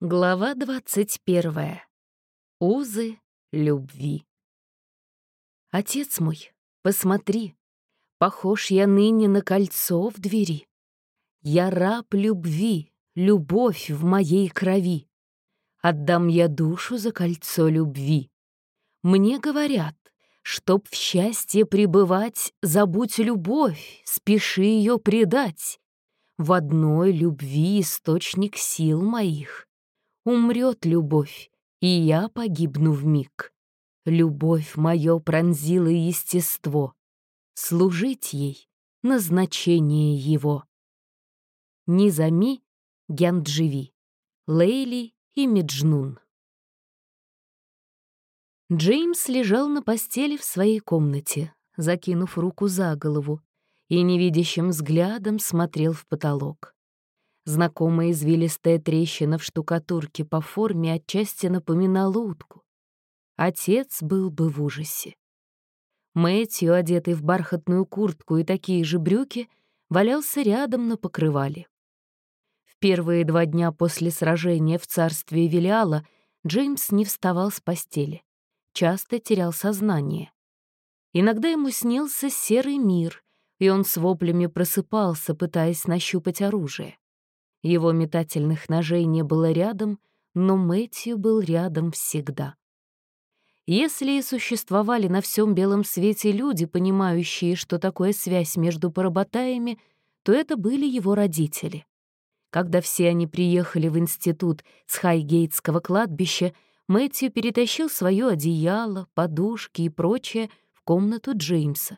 Глава двадцать первая. Узы любви. Отец мой, посмотри, Похож я ныне на кольцо в двери. Я раб любви, любовь в моей крови. Отдам я душу за кольцо любви. Мне говорят, чтоб в счастье пребывать, Забудь любовь, спеши ее предать. В одной любви источник сил моих. Умрет любовь, и я погибну в миг. Любовь мое пронзила естество. Служить ей — назначение его. Низами Гяндживи, Лейли и Меджнун. Джеймс лежал на постели в своей комнате, закинув руку за голову, и невидящим взглядом смотрел в потолок. Знакомая извилистая трещина в штукатурке по форме отчасти напоминала утку. Отец был бы в ужасе. Мэтью, одетый в бархатную куртку и такие же брюки, валялся рядом на покрывале. В первые два дня после сражения в царстве Велиала Джеймс не вставал с постели. Часто терял сознание. Иногда ему снился серый мир, и он с воплями просыпался, пытаясь нащупать оружие. Его метательных ножей не было рядом, но Мэтью был рядом всегда. Если и существовали на всем белом свете люди, понимающие, что такое связь между поработаями, то это были его родители. Когда все они приехали в институт с Хайгейтского кладбища, Мэтью перетащил свое одеяло, подушки и прочее в комнату Джеймса,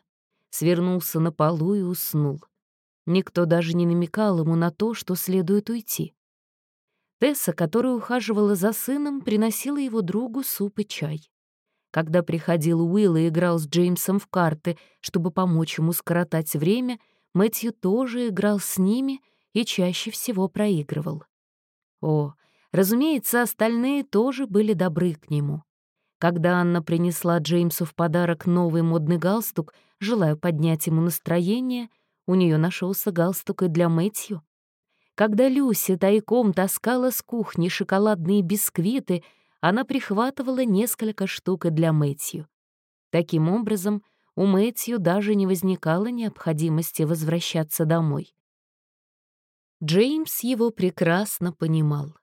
свернулся на полу и уснул. Никто даже не намекал ему на то, что следует уйти. Тесса, которая ухаживала за сыном, приносила его другу суп и чай. Когда приходил Уилл и играл с Джеймсом в карты, чтобы помочь ему скоротать время, Мэтью тоже играл с ними и чаще всего проигрывал. О, разумеется, остальные тоже были добры к нему. Когда Анна принесла Джеймсу в подарок новый модный галстук, желая поднять ему настроение, у нее нашелся галстук и для Мэтью. Когда Люси тайком таскала с кухни шоколадные бисквиты, она прихватывала несколько штук и для Мэтью. Таким образом, у Мэтью даже не возникало необходимости возвращаться домой. Джеймс его прекрасно понимал.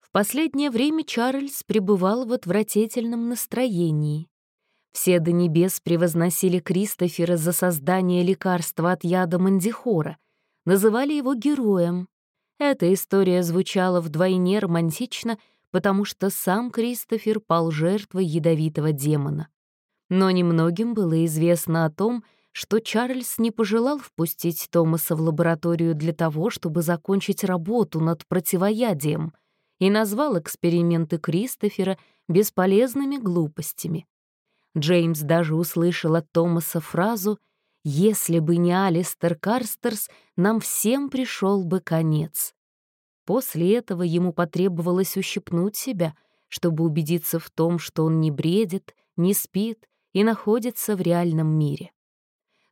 В последнее время Чарльз пребывал в отвратительном настроении. Все до небес превозносили Кристофера за создание лекарства от яда мандихора, называли его героем. Эта история звучала вдвойне романтично, потому что сам Кристофер пал жертвой ядовитого демона. Но немногим было известно о том, что Чарльз не пожелал впустить Томаса в лабораторию для того, чтобы закончить работу над противоядием, и назвал эксперименты Кристофера бесполезными глупостями. Джеймс даже услышал от Томаса фразу «Если бы не Алистер Карстерс, нам всем пришел бы конец». После этого ему потребовалось ущипнуть себя, чтобы убедиться в том, что он не бредит, не спит и находится в реальном мире.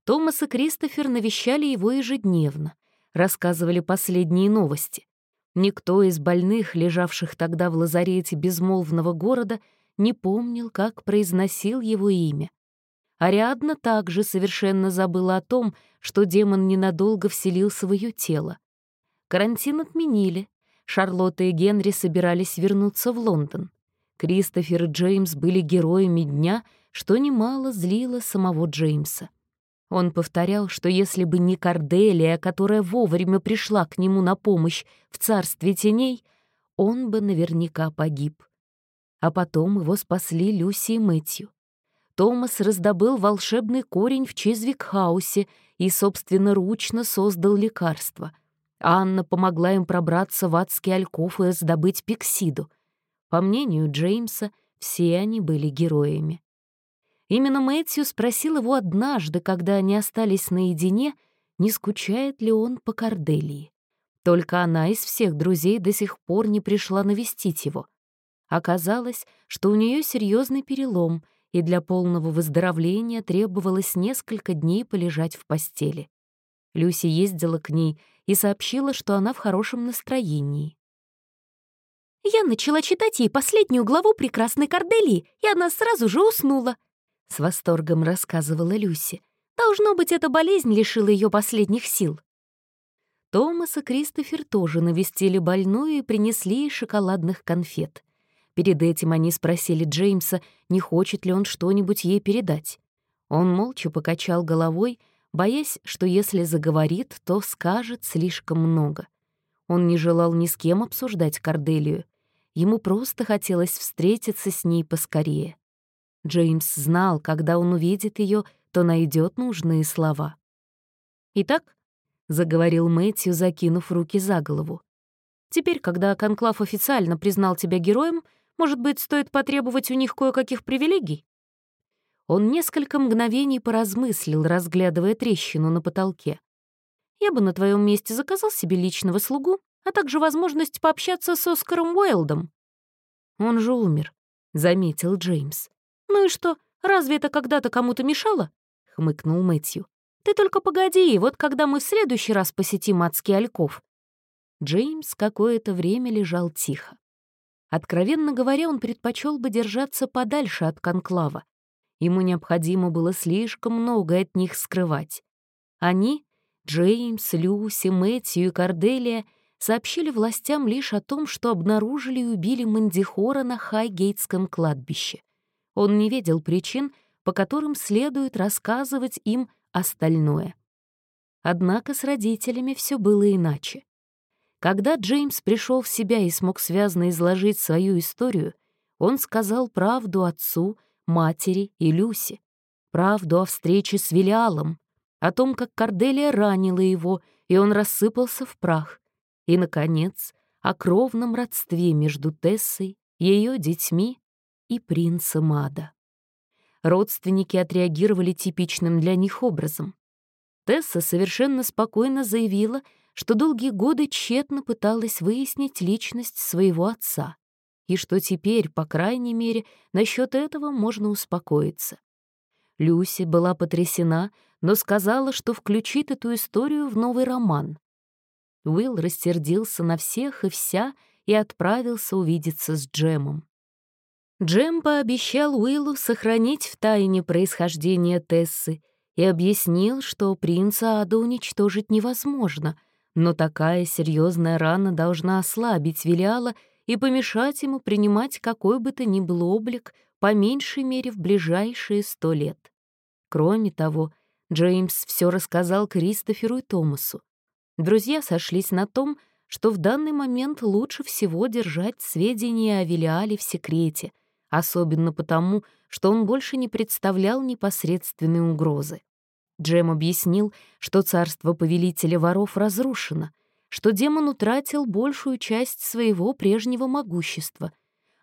Томас и Кристофер навещали его ежедневно, рассказывали последние новости. Никто из больных, лежавших тогда в лазарете безмолвного города, не помнил, как произносил его имя. Ариадна также совершенно забыла о том, что демон ненадолго вселился в ее тело. Карантин отменили. Шарлотта и Генри собирались вернуться в Лондон. Кристофер и Джеймс были героями дня, что немало злило самого Джеймса. Он повторял, что если бы не Корделия, которая вовремя пришла к нему на помощь в царстве теней, он бы наверняка погиб а потом его спасли Люси и Мэтью. Томас раздобыл волшебный корень в Чизвикхаусе и собственноручно создал лекарство. Анна помогла им пробраться в адский альков и раздобыть пиксиду. По мнению Джеймса, все они были героями. Именно Мэтью спросил его однажды, когда они остались наедине, не скучает ли он по Корделии. Только она из всех друзей до сих пор не пришла навестить его. Оказалось, что у нее серьезный перелом, и для полного выздоровления требовалось несколько дней полежать в постели. Люси ездила к ней и сообщила, что она в хорошем настроении. Я начала читать ей последнюю главу прекрасной Корделии, и она сразу же уснула. С восторгом рассказывала Люси. Должно быть, эта болезнь лишила ее последних сил. Томас и Кристофер тоже навестили больную и принесли ей шоколадных конфет. Перед этим они спросили Джеймса, не хочет ли он что-нибудь ей передать. Он молча покачал головой, боясь, что если заговорит, то скажет слишком много. Он не желал ни с кем обсуждать Корделию. Ему просто хотелось встретиться с ней поскорее. Джеймс знал, когда он увидит ее, то найдет нужные слова. «Итак», — заговорил Мэтью, закинув руки за голову, «теперь, когда Конклав официально признал тебя героем, может быть, стоит потребовать у них кое-каких привилегий?» Он несколько мгновений поразмыслил, разглядывая трещину на потолке. «Я бы на твоем месте заказал себе личного слугу, а также возможность пообщаться с Оскаром Уэлдом». «Он же умер», — заметил Джеймс. «Ну и что, разве это когда-то кому-то мешало?» — хмыкнул Мэтью. «Ты только погоди, вот когда мы в следующий раз посетим адский ольков». Джеймс какое-то время лежал тихо. Откровенно говоря, он предпочел бы держаться подальше от конклава. Ему необходимо было слишком много от них скрывать. Они, Джеймс, Люси, Мэтью и Корделия, сообщили властям лишь о том, что обнаружили и убили Мандихора на Хайгейтском кладбище. Он не видел причин, по которым следует рассказывать им остальное. Однако с родителями все было иначе. Когда Джеймс пришел в себя и смог связно изложить свою историю, он сказал правду отцу, матери и Люси, правду о встрече с Велиалом, о том, как Корделия ранила его, и он рассыпался в прах, и, наконец, о кровном родстве между Тессой, ее детьми и принцем Ада. Родственники отреагировали типичным для них образом. Тесса совершенно спокойно заявила, что долгие годы тщетно пыталась выяснить личность своего отца, и что теперь, по крайней мере, насчет этого можно успокоиться. Люси была потрясена, но сказала, что включит эту историю в новый роман. Уилл рассердился на всех и вся и отправился увидеться с Джемом. Джем пообещал Уиллу сохранить в тайне происхождение Тессы и объяснил, что принца Ада уничтожить невозможно, но такая серьезная рана должна ослабить Велиала и помешать ему принимать какой бы то ни был облик, по меньшей мере, в ближайшие сто лет. Кроме того, Джеймс все рассказал Кристоферу и Томасу. Друзья сошлись на том, что в данный момент лучше всего держать сведения о Велиале в секрете — особенно потому, что он больше не представлял непосредственной угрозы. Джем объяснил, что царство повелителя воров разрушено, что демон утратил большую часть своего прежнего могущества.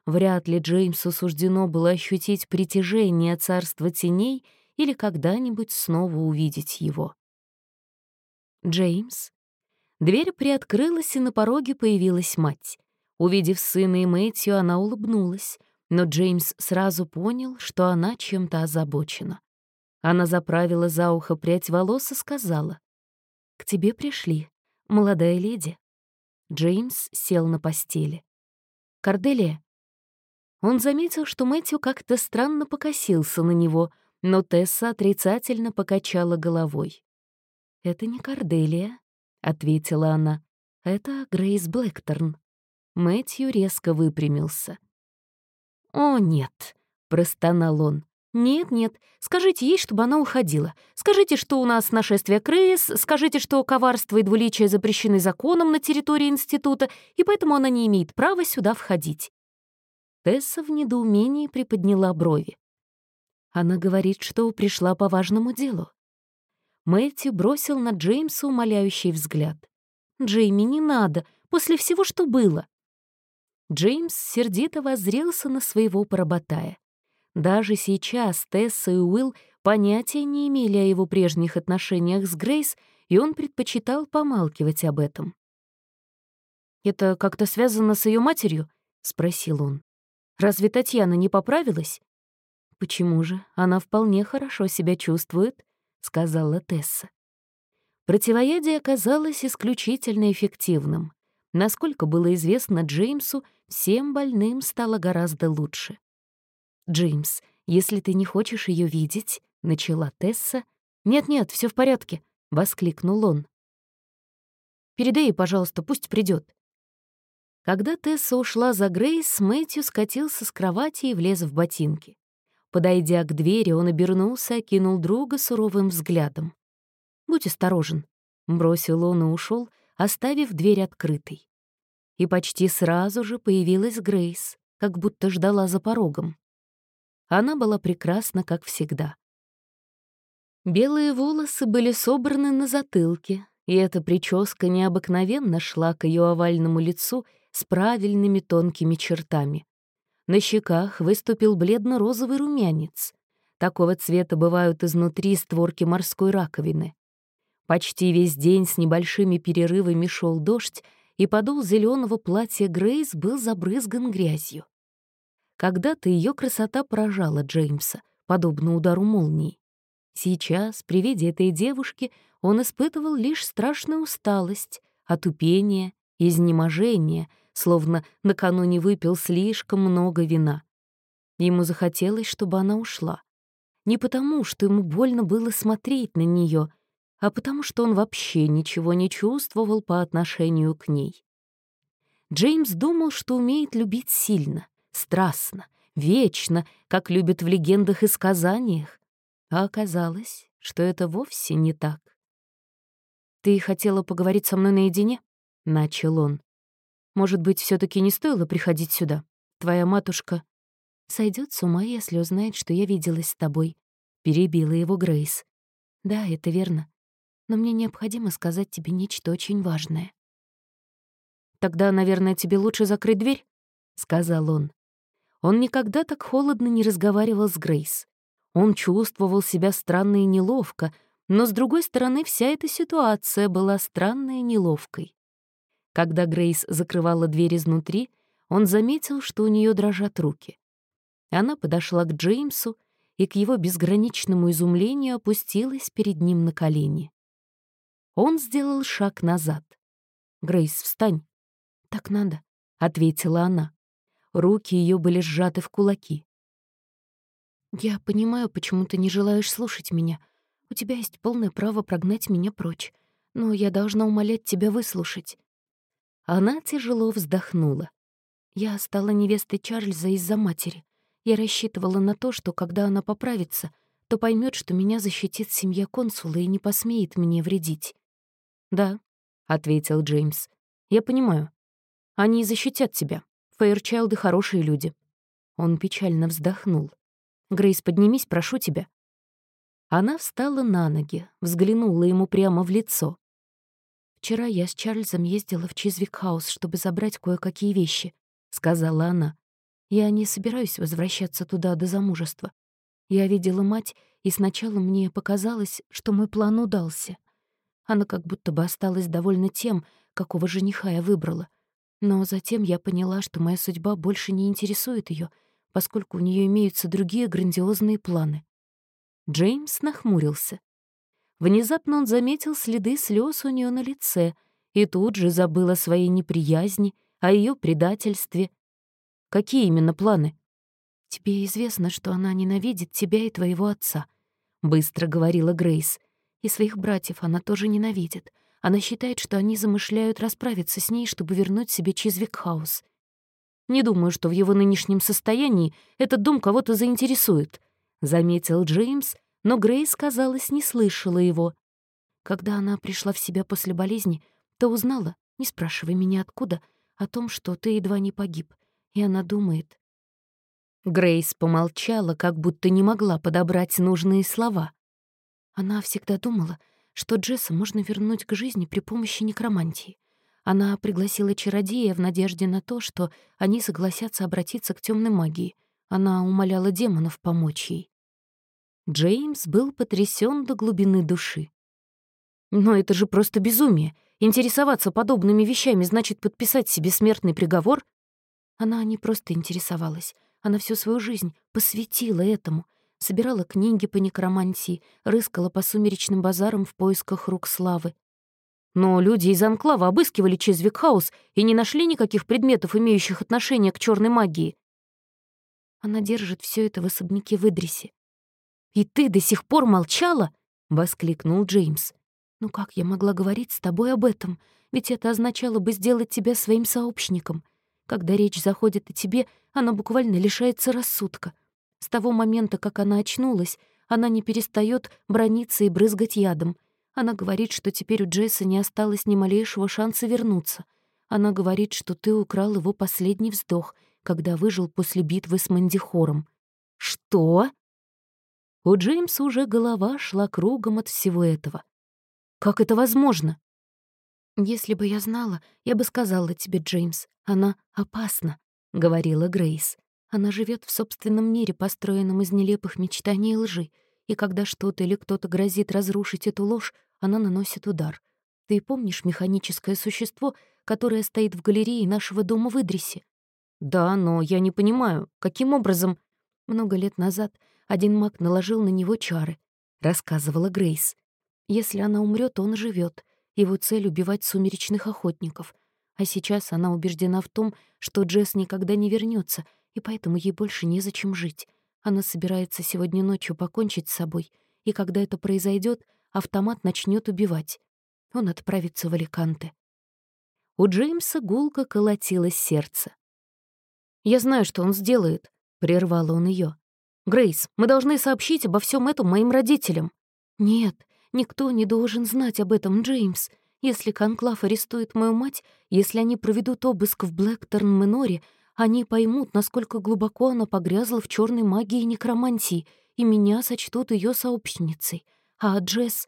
Вряд ли Джеймсу суждено было ощутить притяжение царства теней или когда-нибудь снова увидеть его. «Джеймс?» Дверь приоткрылась, и на пороге появилась мать. Увидев сына и Мэтью, она улыбнулась — но Джеймс сразу понял, что она чем-то озабочена. Она заправила за ухо прядь волос и сказала, «К тебе пришли, молодая леди». Джеймс сел на постели. «Корделия?» Он заметил, что Мэтью как-то странно покосился на него, но Тесса отрицательно покачала головой. «Это не Корделия», — ответила она. «Это Грейс Блэкторн». Мэтью резко выпрямился. «О, нет», — простонал он. «Нет-нет, скажите ей, чтобы она уходила. Скажите, что у нас нашествие крыс, скажите, что коварство и двуличие запрещены законом на территории института, и поэтому она не имеет права сюда входить». Тесса в недоумении приподняла брови. Она говорит, что пришла по важному делу. Мэтью бросил на Джеймса умоляющий взгляд. «Джейми, не надо, после всего, что было. Джеймс сердито воззрелся на своего поработая. Даже сейчас Тесса и Уилл понятия не имели о его прежних отношениях с Грейс, и он предпочитал помалкивать об этом. «Это как-то связано с ее матерью?» — спросил он. «Разве Татьяна не поправилась?» «Почему же? Она вполне хорошо себя чувствует», — сказала Тесса. Противоядие оказалось исключительно эффективным. Насколько было известно Джеймсу, всем больным стало гораздо лучше. «Джеймс, если ты не хочешь ее видеть», — начала Тесса. «Нет-нет, все в порядке», — воскликнул он. «Передай ей, пожалуйста, пусть придет. Когда Тесса ушла за Грейс, Мэтью скатился с кровати и влез в ботинки. Подойдя к двери, он обернулся, окинул друга суровым взглядом. «Будь осторожен», — бросил он и ушел, оставив дверь открытой. И почти сразу же появилась Грейс, как будто ждала за порогом. Она была прекрасна, как всегда. Белые волосы были собраны на затылке, и эта прическа необыкновенно шла к ее овальному лицу с правильными тонкими чертами. На щеках выступил бледно-розовый румянец. Такого цвета бывают изнутри створки морской раковины. Почти весь день с небольшими перерывами шел дождь, и подол зеленого платья Грейс был забрызган грязью. Когда-то ее красота поражала Джеймса, подобно удару молнии. Сейчас, при виде этой девушки, он испытывал лишь страшную усталость, отупение, изнеможение, словно накануне выпил слишком много вина. Ему захотелось, чтобы она ушла. Не потому, что ему больно было смотреть на нее, а потому, что он вообще ничего не чувствовал по отношению к ней. Джеймс думал, что умеет любить сильно, страстно, вечно, как любят в легендах и сказаниях, а оказалось, что это вовсе не так. «Ты хотела поговорить со мной наедине?» — начал он. «Может быть, все таки не стоило приходить сюда? Твоя матушка...» Сойдет с ума, если узнает, что я виделась с тобой», — перебила его Грейс. «Да, это верно. Но мне необходимо сказать тебе нечто очень важное». «Тогда, наверное, тебе лучше закрыть дверь?» — сказал он. Он никогда так холодно не разговаривал с Грейс. Он чувствовал себя странно и неловко, но, с другой стороны, вся эта ситуация была странной и неловкой. Когда Грейс закрывала дверь изнутри, он заметил, что у нее дрожат руки. Она подошла к Джеймсу и к его безграничному изумлению опустилась перед ним на колени. Он сделал шаг назад. «Грейс, встань!» «Так надо», — ответила она. Руки ее были сжаты в кулаки. «Я понимаю, почему ты не желаешь слушать меня. У тебя есть полное право прогнать меня прочь, но я должна умолять тебя выслушать». Она тяжело вздохнула. Я стала невестой Чарльза из-за матери. Я рассчитывала на то, что когда она поправится, то поймет, что меня защитит семья консула и не посмеет мне вредить. «Да», — ответил Джеймс, — «я понимаю. Они защитят тебя. Фейрчайлды — хорошие люди». Он печально вздохнул. Грейс, поднимись, прошу тебя». Она встала на ноги, взглянула ему прямо в лицо. «Вчера я с Чарльзом ездила в Чизвик-хаус, чтобы забрать кое-какие вещи», — сказала она. «Я не собираюсь возвращаться туда до замужества. Я видела мать, и сначала мне показалось, что мой план удался. Она как будто бы осталась довольна тем, какого жениха я выбрала. Но затем я поняла, что моя судьба больше не интересует ее, поскольку у нее имеются другие грандиозные планы. Джеймс нахмурился. Внезапно он заметил следы слез у нее на лице и тут же забыл о своей неприязни, о ее предательстве. Какие именно планы? «Тебе известно, что она ненавидит тебя и твоего отца», — быстро говорила Грейс. «И своих братьев она тоже ненавидит. Она считает, что они замышляют расправиться с ней, чтобы вернуть себе Чизвик-хаус. Не думаю, что в его нынешнем состоянии этот дом кого-то заинтересует», — заметил Джеймс, но Грейс, казалось, не слышала его. Когда она пришла в себя после болезни, то узнала, не спрашивай меня откуда, о том, что ты едва не погиб, и она думает. Грейс помолчала, как будто не могла подобрать нужные слова. Она всегда думала, что Джесса можно вернуть к жизни при помощи некромантии. Она пригласила чародея в надежде на то, что они согласятся обратиться к темной магии. Она умоляла демонов помочь ей. Джеймс был потрясен до глубины души. «Но это же просто безумие. Интересоваться подобными вещами значит подписать себе смертный приговор?» Она не просто интересовалась. Она всю свою жизнь посвятила этому. Собирала книги по некромантии, рыскала по сумеречным базарам в поисках рук славы. Но люди из Анклава обыскивали Чизвик-хаус и не нашли никаких предметов, имеющих отношение к черной магии. Она держит все это в особняке в Идрисе. «И ты до сих пор молчала?» — воскликнул Джеймс. «Ну как я могла говорить с тобой об этом? Ведь это означало бы сделать тебя своим сообщником. Когда речь заходит о тебе, она буквально лишается рассудка. С того момента, как она очнулась, она не перестает брониться и брызгать ядом. Она говорит, что теперь у Джесса не осталось ни малейшего шанса вернуться. Она говорит, что ты украл его последний вздох, когда выжил после битвы с Мандихором. «Что?» У Джеймса уже голова шла кругом от всего этого. «Как это возможно?» «Если бы я знала, я бы сказала тебе, Джеймс, она опасна», — говорила Грейс. Она живет в собственном мире, построенном из нелепых мечтаний и лжи, и когда что-то или кто-то грозит разрушить эту ложь, она наносит удар. Ты помнишь механическое существо, которое стоит в галерее нашего дома в Идрисе? Да, но я не понимаю, каким образом... Много лет назад один маг наложил на него чары, рассказывала Грейс. Если она умрет, он живет. Его цель — убивать сумеречных охотников. А сейчас она убеждена в том, что Джесс никогда не вернется, и поэтому ей больше незачем жить. Она собирается сегодня ночью покончить с собой, и когда это произойдет, автомат начнет убивать. Он отправится в Аликанте. У Джеймса гулко колотилось сердце. «Я знаю, что он сделает», — прервал он ее. «Грейс, мы должны сообщить обо всем этом моим родителям». «Нет, никто не должен знать об этом, Джеймс. Если Конклав арестует мою мать, если они проведут обыск в Блэкторн-Меноре, они поймут, насколько глубоко она погрязла в черной магии и некромантии, и меня сочтут ее сообщницей. А Джесс...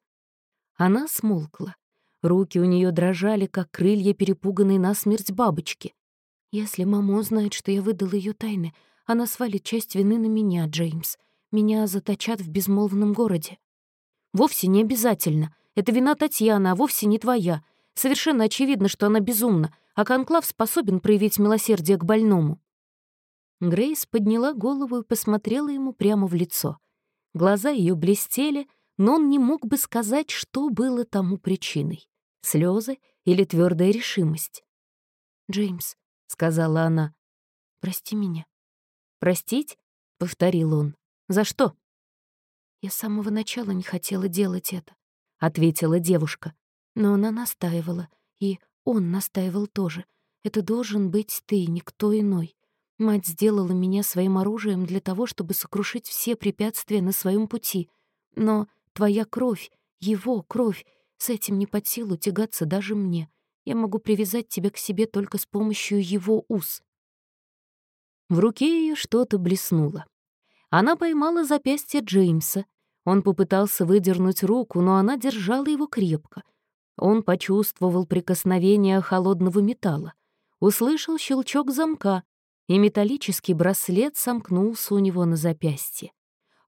Она смолкла. Руки у нее дрожали, как крылья перепуганной насмерть бабочки. Если мама узнает, что я выдала ее тайны, она свалит часть вины на меня, Джеймс. Меня заточат в безмолвном городе. Вовсе не обязательно. Это вина Татьяны, а вовсе не твоя. Совершенно очевидно, что она безумна, а Конклав способен проявить милосердие к больному». Грейс подняла голову и посмотрела ему прямо в лицо. Глаза ее блестели, но он не мог бы сказать, что было тому причиной — слезы или твердая решимость. «Джеймс», — сказала она, — «прости меня». «Простить?» — повторил он. «За что?» «Я с самого начала не хотела делать это», — ответила девушка. Но она настаивала, и он настаивал тоже. Это должен быть ты, никто иной. Мать сделала меня своим оружием для того, чтобы сокрушить все препятствия на своем пути. Но твоя кровь, его кровь, с этим не под силу тягаться даже мне. Я могу привязать тебя к себе только с помощью его уз. В руке ее что-то блеснуло. Она поймала запястье Джеймса. Он попытался выдернуть руку, но она держала его крепко — он почувствовал прикосновение холодного металла, услышал щелчок замка, и металлический браслет сомкнулся у него на запястье.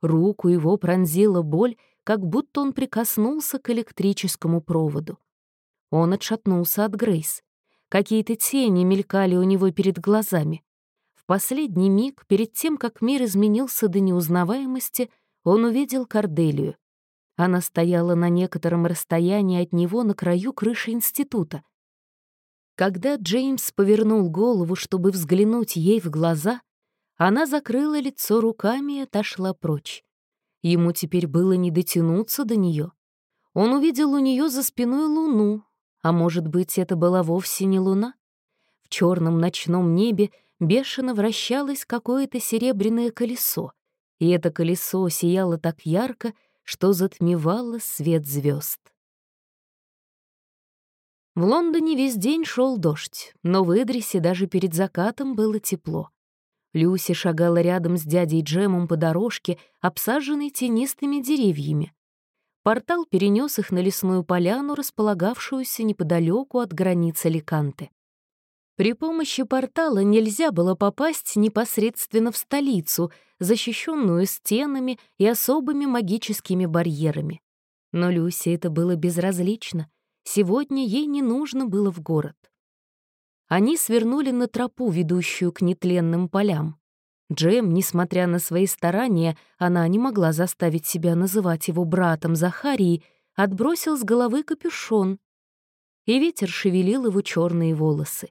Руку его пронзила боль, как будто он прикоснулся к электрическому проводу. Он отшатнулся от Грейс. Какие-то тени мелькали у него перед глазами. В последний миг, перед тем, как мир изменился до неузнаваемости, он увидел Корделию. Она стояла на некотором расстоянии от него на краю крыши института. Когда Джеймс повернул голову, чтобы взглянуть ей в глаза, она закрыла лицо руками и отошла прочь. Ему теперь было не дотянуться до нее. Он увидел у нее за спиной луну, а может быть, это была вовсе не луна? В черном ночном небе бешено вращалось какое-то серебряное колесо, и это колесо сияло так ярко, что затмевало свет звезд. В Лондоне весь день шел дождь, но в Идрисе даже перед закатом было тепло. Люси шагала рядом с дядей Джемом по дорожке, обсаженной тенистыми деревьями. Портал перенес их на лесную поляну, располагавшуюся неподалеку от границы Ликанты. При помощи портала нельзя было попасть непосредственно в столицу, защищенную стенами и особыми магическими барьерами. Но Люси это было безразлично. Сегодня ей не нужно было в город. Они свернули на тропу, ведущую к нетленным полям. Джем, несмотря на свои старания, она не могла заставить себя называть его братом Захарии, отбросил с головы капюшон. и ветер шевелил его черные волосы.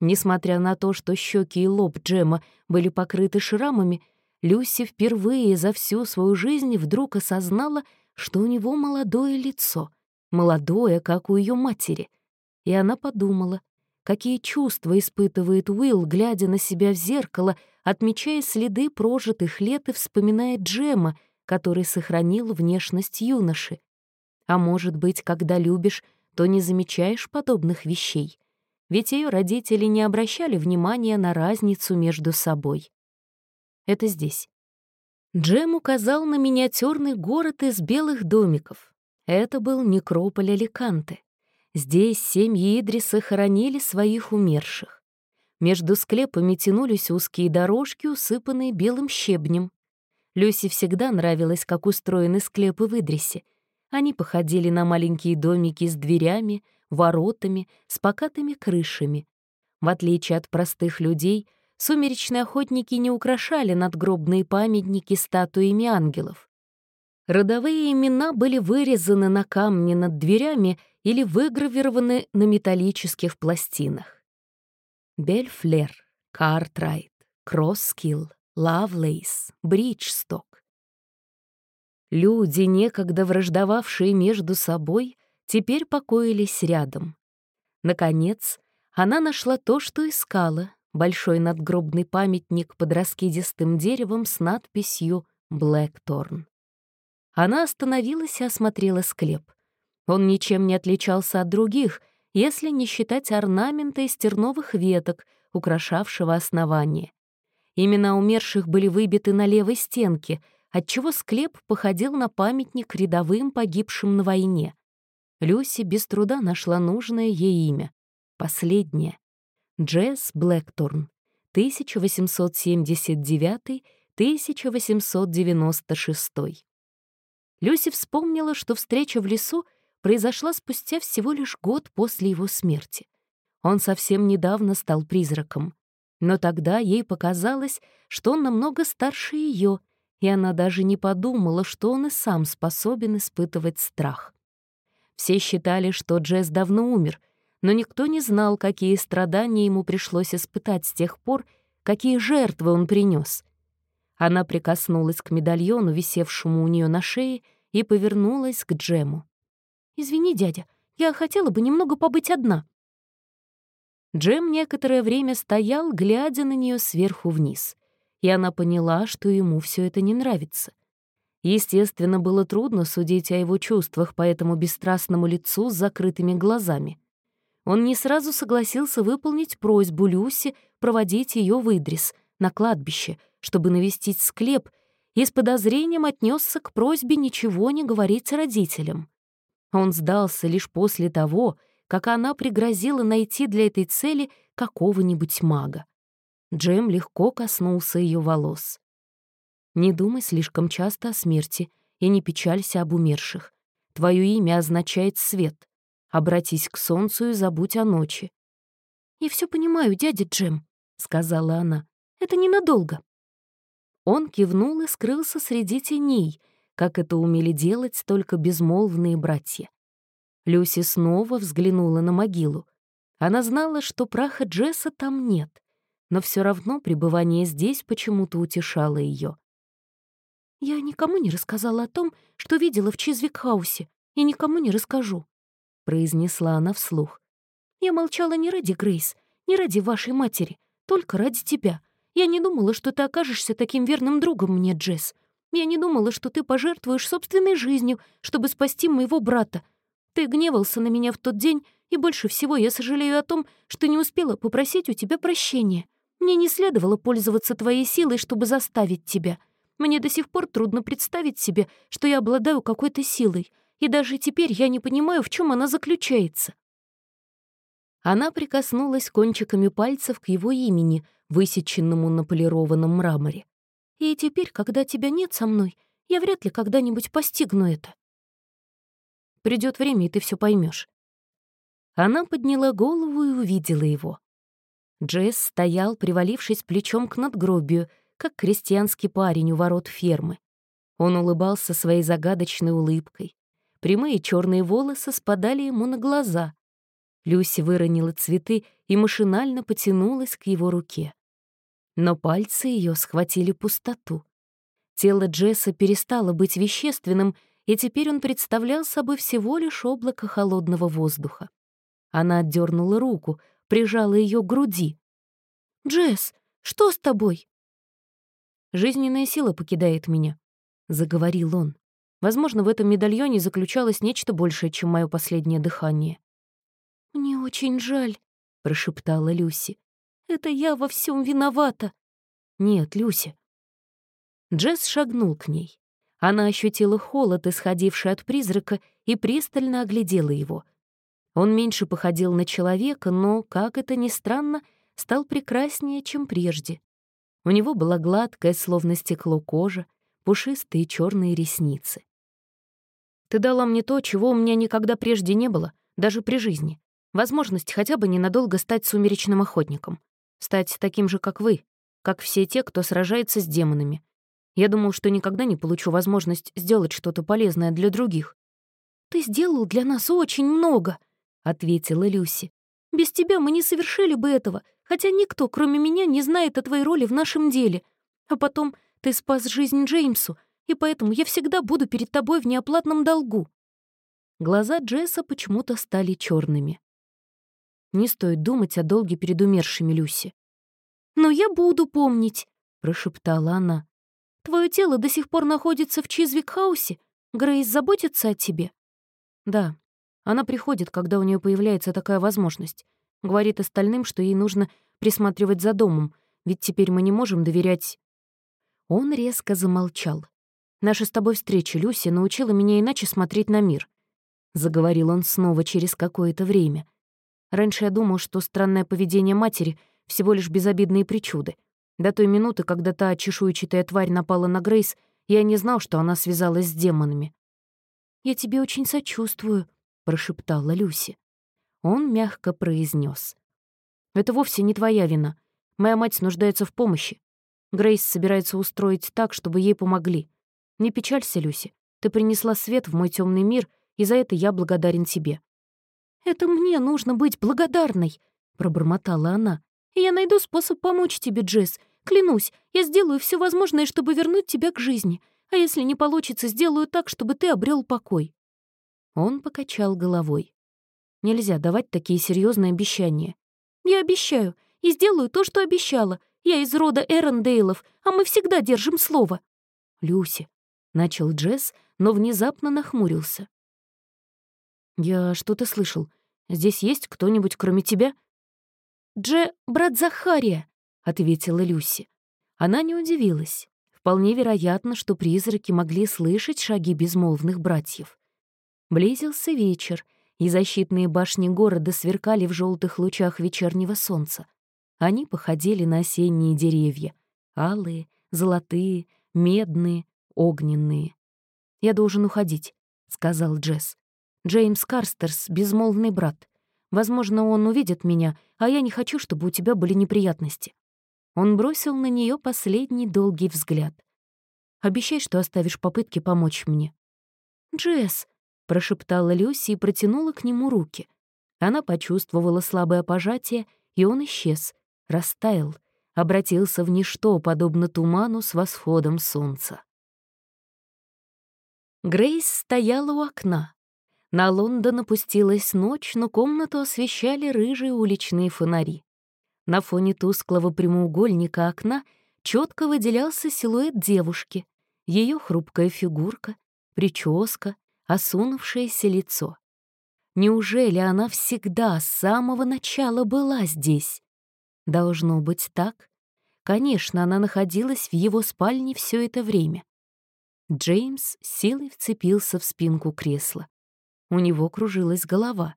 Несмотря на то, что щеки и лоб Джема были покрыты шрамами, Люси впервые за всю свою жизнь вдруг осознала, что у него молодое лицо, молодое, как у ее матери. И она подумала, какие чувства испытывает Уилл, глядя на себя в зеркало, отмечая следы прожитых лет и вспоминая Джема, который сохранил внешность юноши. А может быть, когда любишь, то не замечаешь подобных вещей. Ведь ее родители не обращали внимания на разницу между собой. Это здесь. Джем указал на миниатюрный город из белых домиков. Это был некрополь Аликанте. Здесь семьи Идриса хоронили своих умерших. Между склепами тянулись узкие дорожки, усыпанные белым щебнем. Люси всегда нравилось, как устроены склепы в Идрисе — они походили на маленькие домики с дверями, воротами, с покатыми крышами. В отличие от простых людей, сумеречные охотники не украшали надгробные памятники статуями ангелов. Родовые имена были вырезаны на камне над дверями или выгравированы на металлических пластинах. Бельфлер, Картрайт, Кросскилл, Лавлейс, Бриджсток. Люди, некогда враждовавшие между собой, теперь покоились рядом. Наконец, она нашла то, что искала — большой надгробный памятник под раскидистым деревом с надписью «Блэкторн». Она остановилась и осмотрела склеп. Он ничем не отличался от других, если не считать орнамента из терновых веток, украшавшего основание. Имена умерших были выбиты на левой стенке — отчего склеп походил на памятник рядовым погибшим на войне. Люси без труда нашла нужное ей имя. Последнее. Джесс Блэкторн, 1879-1896. Люси вспомнила, что встреча в лесу произошла спустя всего лишь год после его смерти. Он совсем недавно стал призраком. Но тогда ей показалось, что он намного старше ее и она даже не подумала, что он и сам способен испытывать страх. Все считали, что Джесс давно умер, но никто не знал, какие страдания ему пришлось испытать с тех пор, какие жертвы он принес. Она прикоснулась к медальону, висевшему у нее на шее, и повернулась к Джему. «Извини, дядя, я хотела бы немного побыть одна». Джем некоторое время стоял, глядя на нее сверху вниз и она поняла, что ему все это не нравится. Естественно, было трудно судить о его чувствах по этому бесстрастному лицу с закрытыми глазами. Он не сразу согласился выполнить просьбу Люси проводить ее в Идрис, на кладбище, чтобы навестить склеп, и с подозрением отнесся к просьбе ничего не говорить родителям. Он сдался лишь после того, как она пригрозила найти для этой цели какого-нибудь мага. Джем легко коснулся ее волос. «Не думай слишком часто о смерти и не печалься об умерших. Твое имя означает свет. Обратись к солнцу и забудь о ночи». «Я все понимаю, дядя Джем», — сказала она. «Это ненадолго». Он кивнул и скрылся среди теней, как это умели делать только безмолвные братья. Люси снова взглянула на могилу. Она знала, что праха Джесса там нет — но все равно пребывание здесь почему-то утешало ее. «Я никому не рассказала о том, что видела в Чизвикхаусе, и никому не расскажу», — произнесла она вслух. «Я молчала не ради Грейс, не ради вашей матери, только ради тебя. Я не думала, что ты окажешься таким верным другом мне, Джесс. Я не думала, что ты пожертвуешь собственной жизнью, чтобы спасти моего брата. Ты гневался на меня в тот день, и больше всего я сожалею о том, что не успела попросить у тебя прощения. Мне не следовало пользоваться твоей силой, чтобы заставить тебя. Мне до сих пор трудно представить себе, что я обладаю какой-то силой, и даже теперь я не понимаю, в чем она заключается». Она прикоснулась кончиками пальцев к его имени, высеченному на полированном мраморе. «И теперь, когда тебя нет со мной, я вряд ли когда-нибудь постигну это. Придет время, и ты все поймешь. Она подняла голову и увидела его. Джесс стоял, привалившись плечом к надгробию, как крестьянский парень у ворот фермы. Он улыбался своей загадочной улыбкой. Прямые черные волосы спадали ему на глаза. Люси выронила цветы и машинально потянулась к его руке. Но пальцы ее схватили пустоту. Тело Джесса перестало быть вещественным, и теперь он представлял собой всего лишь облако холодного воздуха. Она отдернула руку, прижала ее к груди. «Джесс, что с тобой?» «Жизненная сила покидает меня», — заговорил он. Возможно, в этом медальоне заключалось нечто большее, чем мое последнее дыхание. «Мне очень жаль», — прошептала Люси. «Это я во всем виновата». «Нет, Люси». Джесс шагнул к ней. Она ощутила холод, исходивший от призрака, и пристально оглядела его. Он меньше походил на человека, но, как это ни странно, стал прекраснее, чем прежде. У него была гладкая, словно стекло кожа, пушистые черные ресницы. «Ты дала мне то, чего у меня никогда прежде не было, даже при жизни. Возможность хотя бы ненадолго стать сумеречным охотником. Стать таким же, как вы, как все те, кто сражается с демонами. Я думал, что никогда не получу возможность сделать что-то полезное для других. «Ты сделал для нас очень много», — ответила Люси. «Без тебя мы не совершили бы этого, хотя никто, кроме меня, не знает о твоей роли в нашем деле. А потом ты спас жизнь Джеймсу, и поэтому я всегда буду перед тобой в неоплатном долгу». Глаза Джесса почему-то стали черными. Не стоит думать о долге перед умершими, Люси. «Но я буду помнить», — прошептала она. «Твое тело до сих пор находится в Чизвик-хаусе. Грейс заботится о тебе?» «Да. Она приходит, когда у нее появляется такая возможность. Говорит остальным, что ей нужно присматривать за домом, ведь теперь мы не можем доверять...» Он резко замолчал. «Наша с тобой встреча, Люси, научила меня иначе смотреть на мир», — заговорил он снова через какое-то время — Раньше я думал, что странное поведение матери — всего лишь безобидные причуды. До той минуты, когда та чешуйчатая тварь напала на Грейс, я не знал, что она связалась с демонами. «Я тебе очень сочувствую», — прошептала Люси. Он мягко произнес: «Это вовсе не твоя вина. Моя мать нуждается в помощи. Грейс собирается устроить так, чтобы ей помогли. Не печалься, Люси. Ты принесла свет в мой темный мир, и за это я благодарен тебе. «Это мне нужно быть благодарной», — пробормотала она. «Я найду способ помочь тебе, Джесс. Клянусь, я сделаю все возможное, чтобы вернуть тебя к жизни. А если не получится, сделаю так, чтобы ты обрел покой». Он покачал головой. «Нельзя давать такие серьезные обещания». «Я обещаю. И сделаю то, что обещала. Я из рода Эрондейлов, а мы всегда держим слово». «Люси», — начал Джесс, но внезапно нахмурился. «Я что-то слышал. Здесь есть кто-нибудь, кроме тебя?» «Дже — брат Захария», — ответила Люси. Она не удивилась. Вполне вероятно, что призраки могли слышать шаги безмолвных братьев. Близился вечер, и защитные башни города сверкали в желтых лучах вечернего солнца. Они походили на осенние деревья — алые, золотые, медные, огненные. «Я должен уходить», — сказал Джесс. Джеймс Карстерс — безмолвный брат. Возможно, он увидит меня, а я не хочу, чтобы у тебя были неприятности». Он бросил на нее последний долгий взгляд. «Обещай, что оставишь попытки помочь мне». «Джесс», — прошептала Люси и протянула к нему руки. Она почувствовала слабое пожатие, и он исчез, растаял, обратился в ничто, подобно туману с восходом солнца. Грейс стояла у окна. На Лондон опустилась ночь, но комнату освещали рыжие уличные фонари. На фоне тусклого прямоугольника окна четко выделялся силуэт девушки, ее хрупкая фигурка, прическа, осунувшееся лицо. Неужели она всегда с самого начала была здесь? Должно быть так. Конечно, она находилась в его спальне все это время. Джеймс силой вцепился в спинку кресла. У него кружилась голова.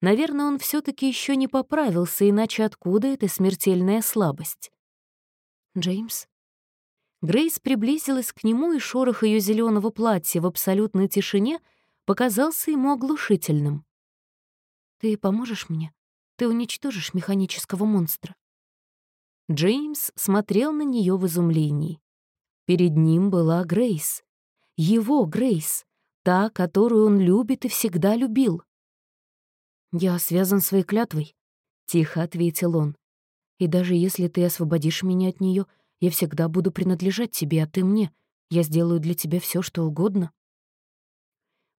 Наверное, он все таки еще не поправился, иначе откуда эта смертельная слабость? «Джеймс?» Грейс приблизилась к нему, и шорох ее зеленого платья в абсолютной тишине показался ему оглушительным. «Ты поможешь мне? Ты уничтожишь механического монстра?» Джеймс смотрел на нее в изумлении. Перед ним была Грейс. Его Грейс та, которую он любит и всегда любил. «Я связан своей клятвой», — тихо ответил он. «И даже если ты освободишь меня от нее, я всегда буду принадлежать тебе, а ты мне. Я сделаю для тебя все, что угодно».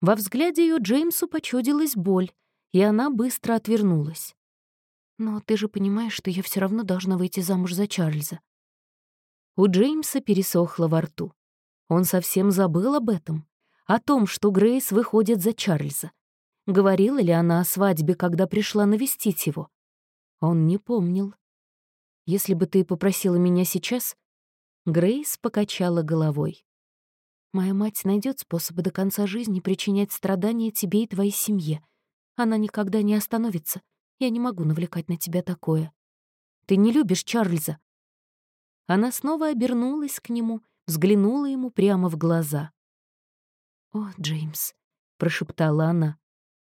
Во взгляде ее Джеймсу почудилась боль, и она быстро отвернулась. «Но ты же понимаешь, что я все равно должна выйти замуж за Чарльза». У Джеймса пересохло во рту. Он совсем забыл об этом, о том, что Грейс выходит за Чарльза. Говорила ли она о свадьбе, когда пришла навестить его? Он не помнил. «Если бы ты попросила меня сейчас...» Грейс покачала головой. «Моя мать найдет способы до конца жизни причинять страдания тебе и твоей семье. Она никогда не остановится. Я не могу навлекать на тебя такое. Ты не любишь Чарльза». Она снова обернулась к нему, взглянула ему прямо в глаза. «О, Джеймс», — прошептала она,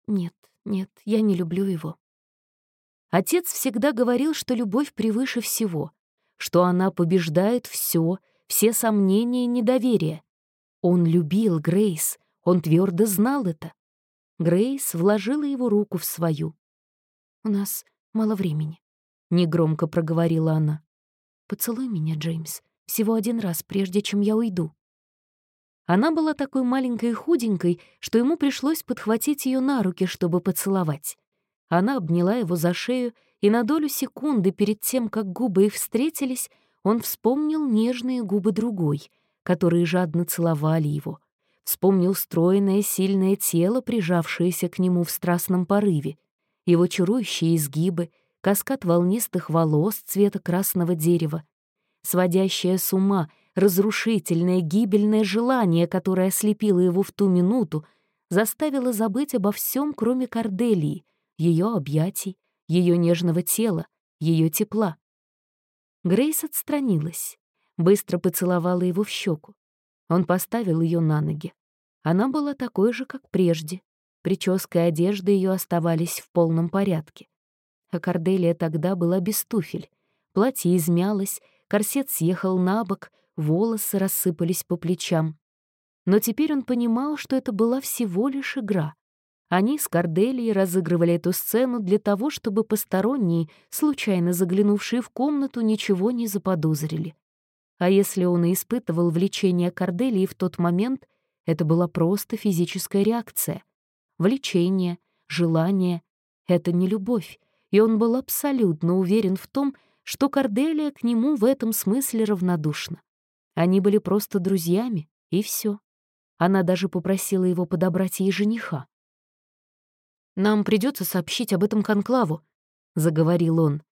нет, нет, я не люблю его. Отец всегда говорил, что любовь превыше всего, что она побеждает все, все сомнения и недоверие. Он любил Грейс, он твердо знал это. Грейс вложила его руку в свою. «У нас мало времени», — негромко проговорила она. «Поцелуй меня, Джеймс, всего один раз, прежде чем я уйду». Она была такой маленькой и худенькой, что ему пришлось подхватить ее на руки, чтобы поцеловать. Она обняла его за шею, и на долю секунды перед тем, как губы их встретились, он вспомнил нежные губы другой, которые жадно целовали его. Вспомнил стройное, сильное тело, прижавшееся к нему в страстном порыве, его чарующие изгибы, каскад волнистых волос цвета красного дерева, сводящая с ума — разрушительное, гибельное желание, которое ослепило его в ту минуту, заставило забыть обо всем, кроме Корделии, ее объятий, ее нежного тела, ее тепла. Грейс отстранилась, быстро поцеловала его в щеку. Он поставил ее на ноги. Она была такой же, как прежде. Прическа и одежда ее оставались в полном порядке. А Корделия тогда была без туфель. Платье измялось, корсет съехал на бок, волосы рассыпались по плечам. Но теперь он понимал, что это была всего лишь игра. Они с Корделией разыгрывали эту сцену для того, чтобы посторонние, случайно заглянувшие в комнату, ничего не заподозрили. А если он и испытывал влечение Корделии в тот момент, это была просто физическая реакция. Влечение, желание — это не любовь, и он был абсолютно уверен в том, что Корделия к нему в этом смысле равнодушна. Они были просто друзьями, и все. Она даже попросила его подобрать ей жениха. «Нам придется сообщить об этом конклаву», — заговорил он.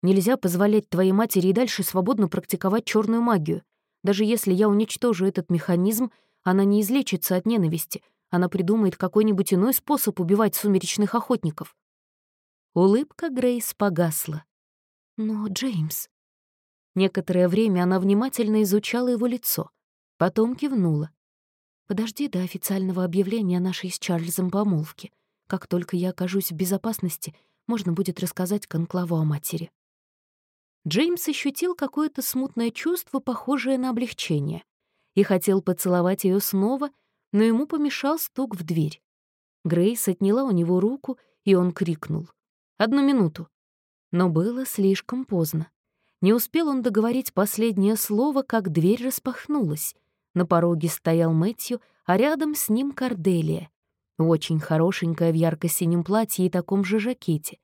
«Нельзя позволять твоей матери и дальше свободно практиковать черную магию. Даже если я уничтожу этот механизм, она не излечится от ненависти. Она придумает какой-нибудь иной способ убивать сумеречных охотников». Улыбка Грейс погасла. «Но, Джеймс...» Некоторое время она внимательно изучала его лицо, потом кивнула. «Подожди до официального объявления нашей с Чарльзом помолвки. Как только я окажусь в безопасности, можно будет рассказать конклаву о матери». Джеймс ощутил какое-то смутное чувство, похожее на облегчение, и хотел поцеловать ее снова, но ему помешал стук в дверь. Грейс отняла у него руку, и он крикнул. «Одну минуту». Но было слишком поздно. Не успел он договорить последнее слово, как дверь распахнулась. На пороге стоял Мэтью, а рядом с ним Корделия. Очень хорошенькая в ярко-синем платье и таком же жакете.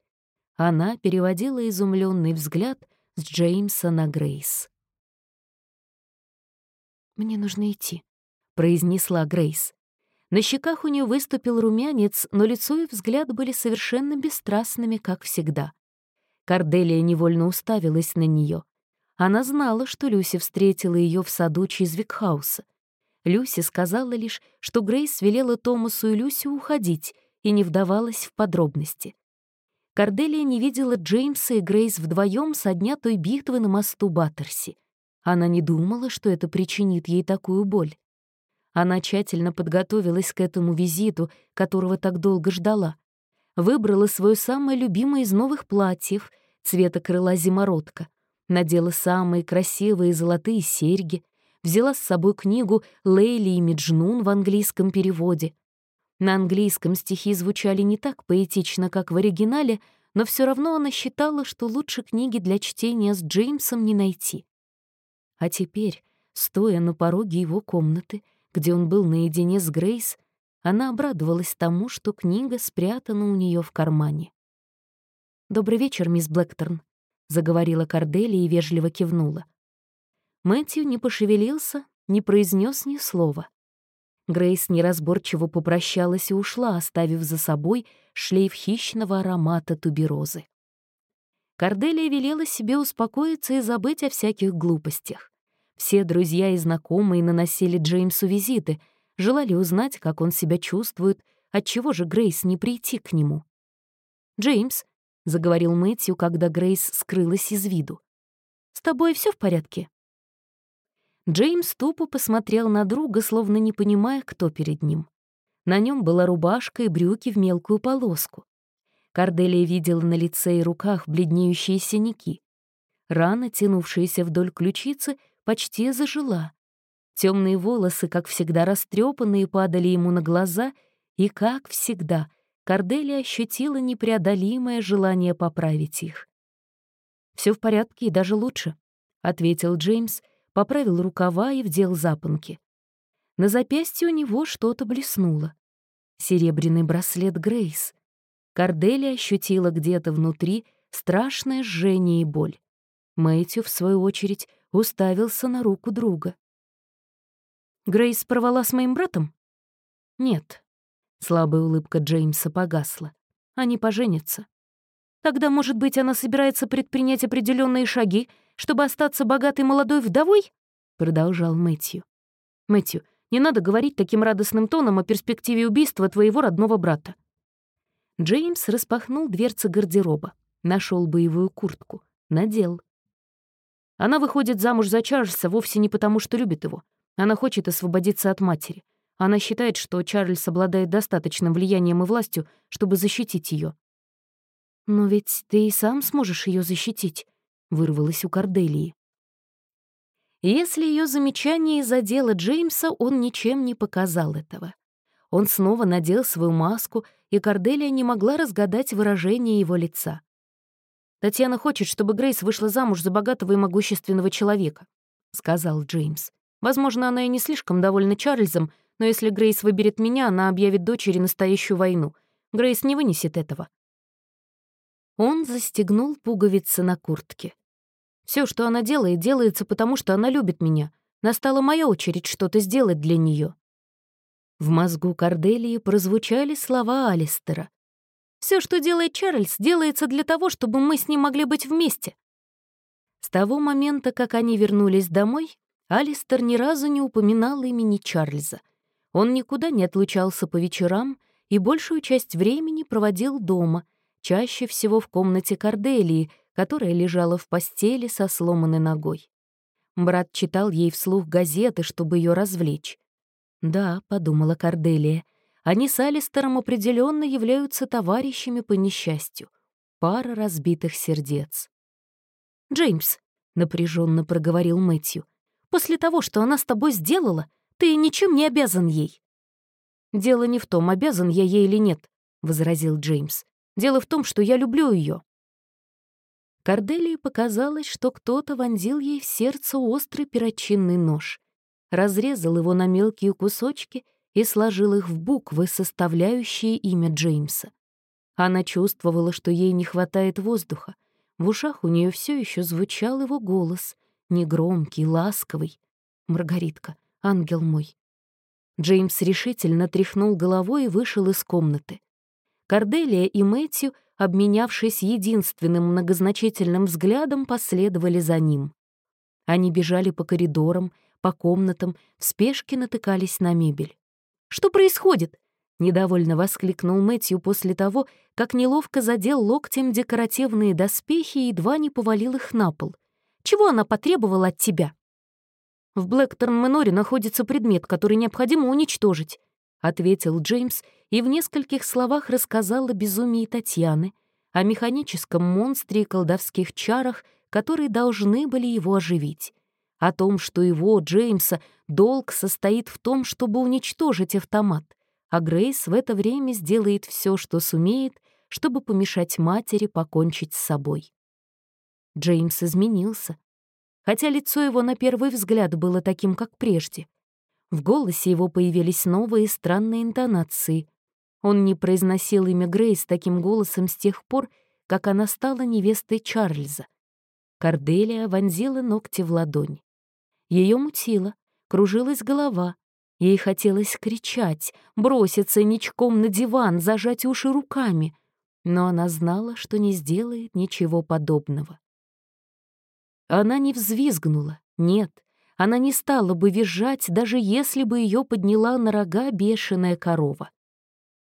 Она переводила изумленный взгляд с Джеймса на Грейс. «Мне нужно идти», — произнесла Грейс. На щеках у нее выступил румянец, но лицо и взгляд были совершенно бесстрастными, как всегда. Корделия невольно уставилась на нее. Она знала, что Люси встретила ее в саду Чизвик-хауса. Люси сказала лишь, что Грейс велела Томасу и Люси уходить и не вдавалась в подробности. Корделия не видела Джеймса и Грейс вдвоем со дня той битвы на мосту Баттерси. Она не думала, что это причинит ей такую боль. Она тщательно подготовилась к этому визиту, которого так долго ждала выбрала свое самое любимое из новых платьев цвета крыла зимородка, надела самые красивые золотые серьги, взяла с собой книгу «Лейли и Меджнун» в английском переводе. На английском стихи звучали не так поэтично, как в оригинале, но все равно она считала, что лучше книги для чтения с Джеймсом не найти. А теперь, стоя на пороге его комнаты, где он был наедине с Грейс, она обрадовалась тому, что книга спрятана у нее в кармане. «Добрый вечер, мисс Блэкторн», — заговорила Корделия и вежливо кивнула. Мэтью не пошевелился, не произнес ни слова. Грейс неразборчиво попрощалась и ушла, оставив за собой шлейф хищного аромата туберозы. Корделия велела себе успокоиться и забыть о всяких глупостях. Все друзья и знакомые наносили Джеймсу визиты, желали узнать, как он себя чувствует, отчего же Грейс не прийти к нему. «Джеймс», — заговорил Мэтью, когда Грейс скрылась из виду, — «с тобой все в порядке?» Джеймс тупо посмотрел на друга, словно не понимая, кто перед ним. На нем была рубашка и брюки в мелкую полоску. Карделия видела на лице и руках бледнеющие синяки. Рана, тянувшаяся вдоль ключицы, почти зажила. Темные волосы, как всегда растрепанные, падали ему на глаза, и, как всегда, Карделия ощутила непреодолимое желание поправить их. Все в порядке и даже лучше», — ответил Джеймс, — поправил рукава и вдел запонки. На запястье у него что-то блеснуло. Серебряный браслет Грейс. Кордели ощутила где-то внутри страшное жжение и боль. Мэтью, в свою очередь, уставился на руку друга. «Грейс порвала с моим братом?» «Нет». Слабая улыбка Джеймса погасла. «Они поженятся. Тогда, может быть, она собирается предпринять определенные шаги, чтобы остаться богатой молодой вдовой?» — продолжал Мэтью. «Мэтью, не надо говорить таким радостным тоном о перспективе убийства твоего родного брата». Джеймс распахнул дверцы гардероба, нашел боевую куртку, надел. Она выходит замуж за Чарльза вовсе не потому, что любит его. Она хочет освободиться от матери. Она считает, что Чарльз обладает достаточным влиянием и властью, чтобы защитить ее. «Но ведь ты и сам сможешь ее защитить», вырвалось у Корделии. Если ее замечание задело Джеймса, он ничем не показал этого. Он снова надел свою маску, и Корделия не могла разгадать выражение его лица. «Татьяна хочет, чтобы Грейс вышла замуж за богатого и могущественного человека», — сказал Джеймс. «Возможно, она и не слишком довольна Чарльзом, но если Грейс выберет меня, она объявит дочери настоящую войну. Грейс не вынесет этого». Он застегнул пуговицы на куртке. Все, что она делает, делается потому, что она любит меня. Настала моя очередь что-то сделать для нее. В мозгу Корделии прозвучали слова Алистера. Все, что делает Чарльз, делается для того, чтобы мы с ним могли быть вместе. С того момента, как они вернулись домой, Алистер ни разу не упоминал имени Чарльза. Он никуда не отлучался по вечерам и большую часть времени проводил дома, чаще всего в комнате Корделии, которая лежала в постели со сломанной ногой. Брат читал ей вслух газеты, чтобы ее развлечь. «Да», — подумала Корделия, — «они с Алистером определенно являются товарищами по несчастью. Пара разбитых сердец». «Джеймс», — напряженно проговорил Мэтью, — «после того, что она с тобой сделала, ты ничем не обязан ей». «Дело не в том, обязан я ей или нет», — возразил Джеймс. «Дело в том, что я люблю ее. Корделии показалось, что кто-то вонзил ей в сердце острый перочинный нож, разрезал его на мелкие кусочки и сложил их в буквы, составляющие имя Джеймса. Она чувствовала, что ей не хватает воздуха. В ушах у нее все еще звучал его голос, негромкий, ласковый. «Маргаритка, ангел мой». Джеймс решительно тряхнул головой и вышел из комнаты. Корделия и Мэтью обменявшись единственным многозначительным взглядом, последовали за ним. Они бежали по коридорам, по комнатам, в спешке натыкались на мебель. «Что происходит?» — недовольно воскликнул Мэтью после того, как неловко задел локтем декоративные доспехи и едва не повалил их на пол. «Чего она потребовала от тебя?» «В Блэкторн-Мэноре находится предмет, который необходимо уничтожить», — ответил Джеймс и в нескольких словах рассказал о безумии Татьяны, о механическом монстре и колдовских чарах, которые должны были его оживить, о том, что его, Джеймса, долг состоит в том, чтобы уничтожить автомат, а Грейс в это время сделает все, что сумеет, чтобы помешать матери покончить с собой. Джеймс изменился, хотя лицо его на первый взгляд было таким, как прежде. В голосе его появились новые странные интонации. Он не произносил имя Грейс таким голосом с тех пор, как она стала невестой Чарльза. Корделия вонзила ногти в ладонь. Ее мутило, кружилась голова. Ей хотелось кричать, броситься ничком на диван, зажать уши руками. Но она знала, что не сделает ничего подобного. Она не взвизгнула, нет, она не стала бы визжать, даже если бы ее подняла на рога бешеная корова.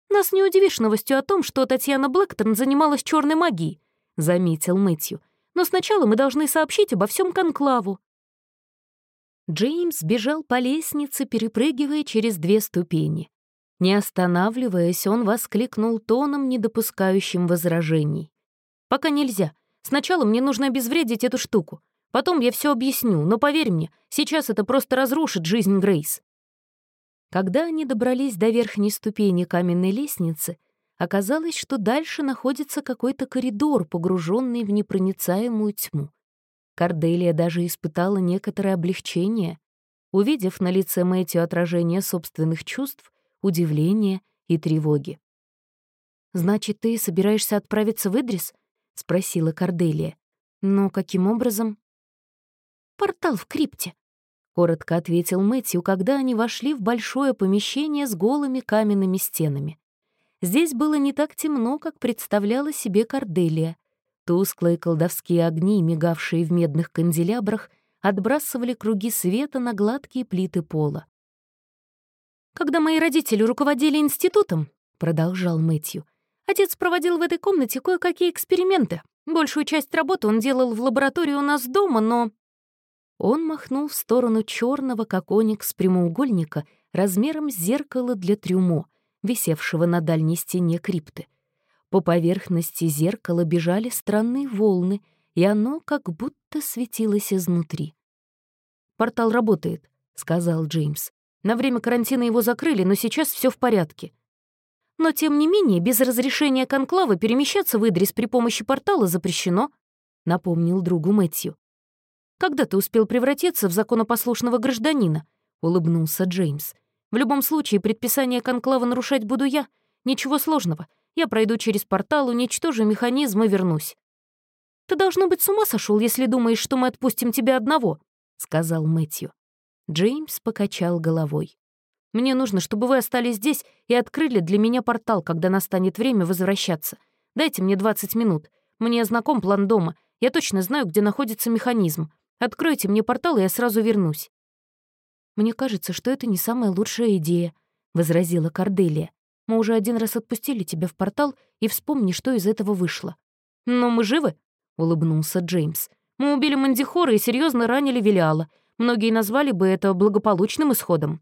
«Нас не удивишь новостью о том, что Татьяна Блэкторн занималась черной магией», — заметил Мэтью. «Но сначала мы должны сообщить обо всем конклаву». Джеймс бежал по лестнице, перепрыгивая через две ступени. Не останавливаясь, он воскликнул тоном, не допускающим возражений. «Пока нельзя. Сначала мне нужно обезвредить эту штуку. Потом я все объясню, но поверь мне, сейчас это просто разрушит жизнь Грейс». Когда они добрались до верхней ступени каменной лестницы, оказалось, что дальше находится какой-то коридор, погруженный в непроницаемую тьму. Корделия даже испытала некоторое облегчение, увидев на лице Мэтью отражение собственных чувств, удивления и тревоги. «Значит, ты собираешься отправиться в Идрис?» — спросила Корделия. «Но каким образом?» «Портал в крипте», — коротко ответил Мэтью, когда они вошли в большое помещение с голыми каменными стенами. Здесь было не так темно, как представляла себе Корделия. Тусклые колдовские огни, мигавшие в медных канделябрах, отбрасывали круги света на гладкие плиты пола. «Когда мои родители руководили институтом», — продолжал Мэтью, «отец проводил в этой комнате кое-какие эксперименты. Большую часть работы он делал в лаборатории у нас дома, но...» Он махнул в сторону черного, как оникс, прямоугольника размером с зеркало для трюмо, висевшего на дальней стене крипты. По поверхности зеркала бежали странные волны, и оно как будто светилось изнутри. «Портал работает», — сказал Джеймс. «На время карантина его закрыли, но сейчас все в порядке». «Но, тем не менее, без разрешения конклава перемещаться в Идрис при помощи портала запрещено», — напомнил другу Мэтью. «Когда ты успел превратиться в законопослушного гражданина?» — улыбнулся Джеймс. «В любом случае, предписание конклава нарушать буду я. Ничего сложного. Я пройду через портал, уничтожу механизм и вернусь. «Ты, должно быть, с ума сошел, если думаешь, что мы отпустим тебя одного», — сказал Мэтью. Джеймс покачал головой. «Мне нужно, чтобы вы остались здесь и открыли для меня портал, когда настанет время возвращаться. Дайте мне 20 минут. Мне знаком план дома. Я точно знаю, где находится механизм. Откройте мне портал, и я сразу вернусь». «Мне кажется, что это не самая лучшая идея», — возразила Корделия. Мы уже один раз отпустили тебя в портал, и вспомни, что из этого вышло». «Но мы живы?» — улыбнулся Джеймс. «Мы убили Мандихора и серьезно ранили Велиала. Многие назвали бы это благополучным исходом».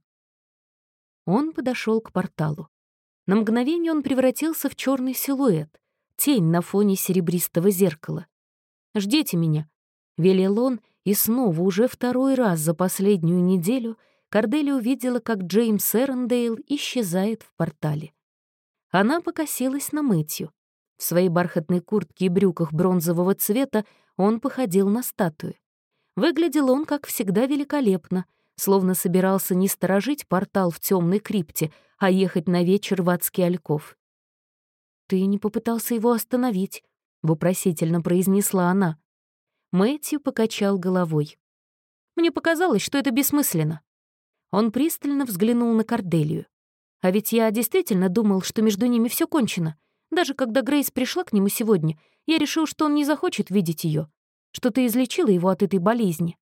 Он подошел к порталу. На мгновение он превратился в черный силуэт, тень на фоне серебристого зеркала. «Ждите меня», — велел он, и снова, уже второй раз за последнюю неделю — Кардели увидела, как Джеймс Эрондейл исчезает в портале. Она покосилась на Мэтью. В своей бархатной куртке и брюках бронзового цвета он походил на статую. Выглядел он, как всегда, великолепно, словно собирался не сторожить портал в темной крипте, а ехать на вечер в адский ольков. «Ты не попытался его остановить», — вопросительно произнесла она. Мэтью покачал головой. «Мне показалось, что это бессмысленно. Он пристально взглянул на Корделию. А ведь я действительно думал, что между ними все кончено. Даже когда Грейс пришла к нему сегодня, я решил, что он не захочет видеть ее, что ты излечила его от этой болезни.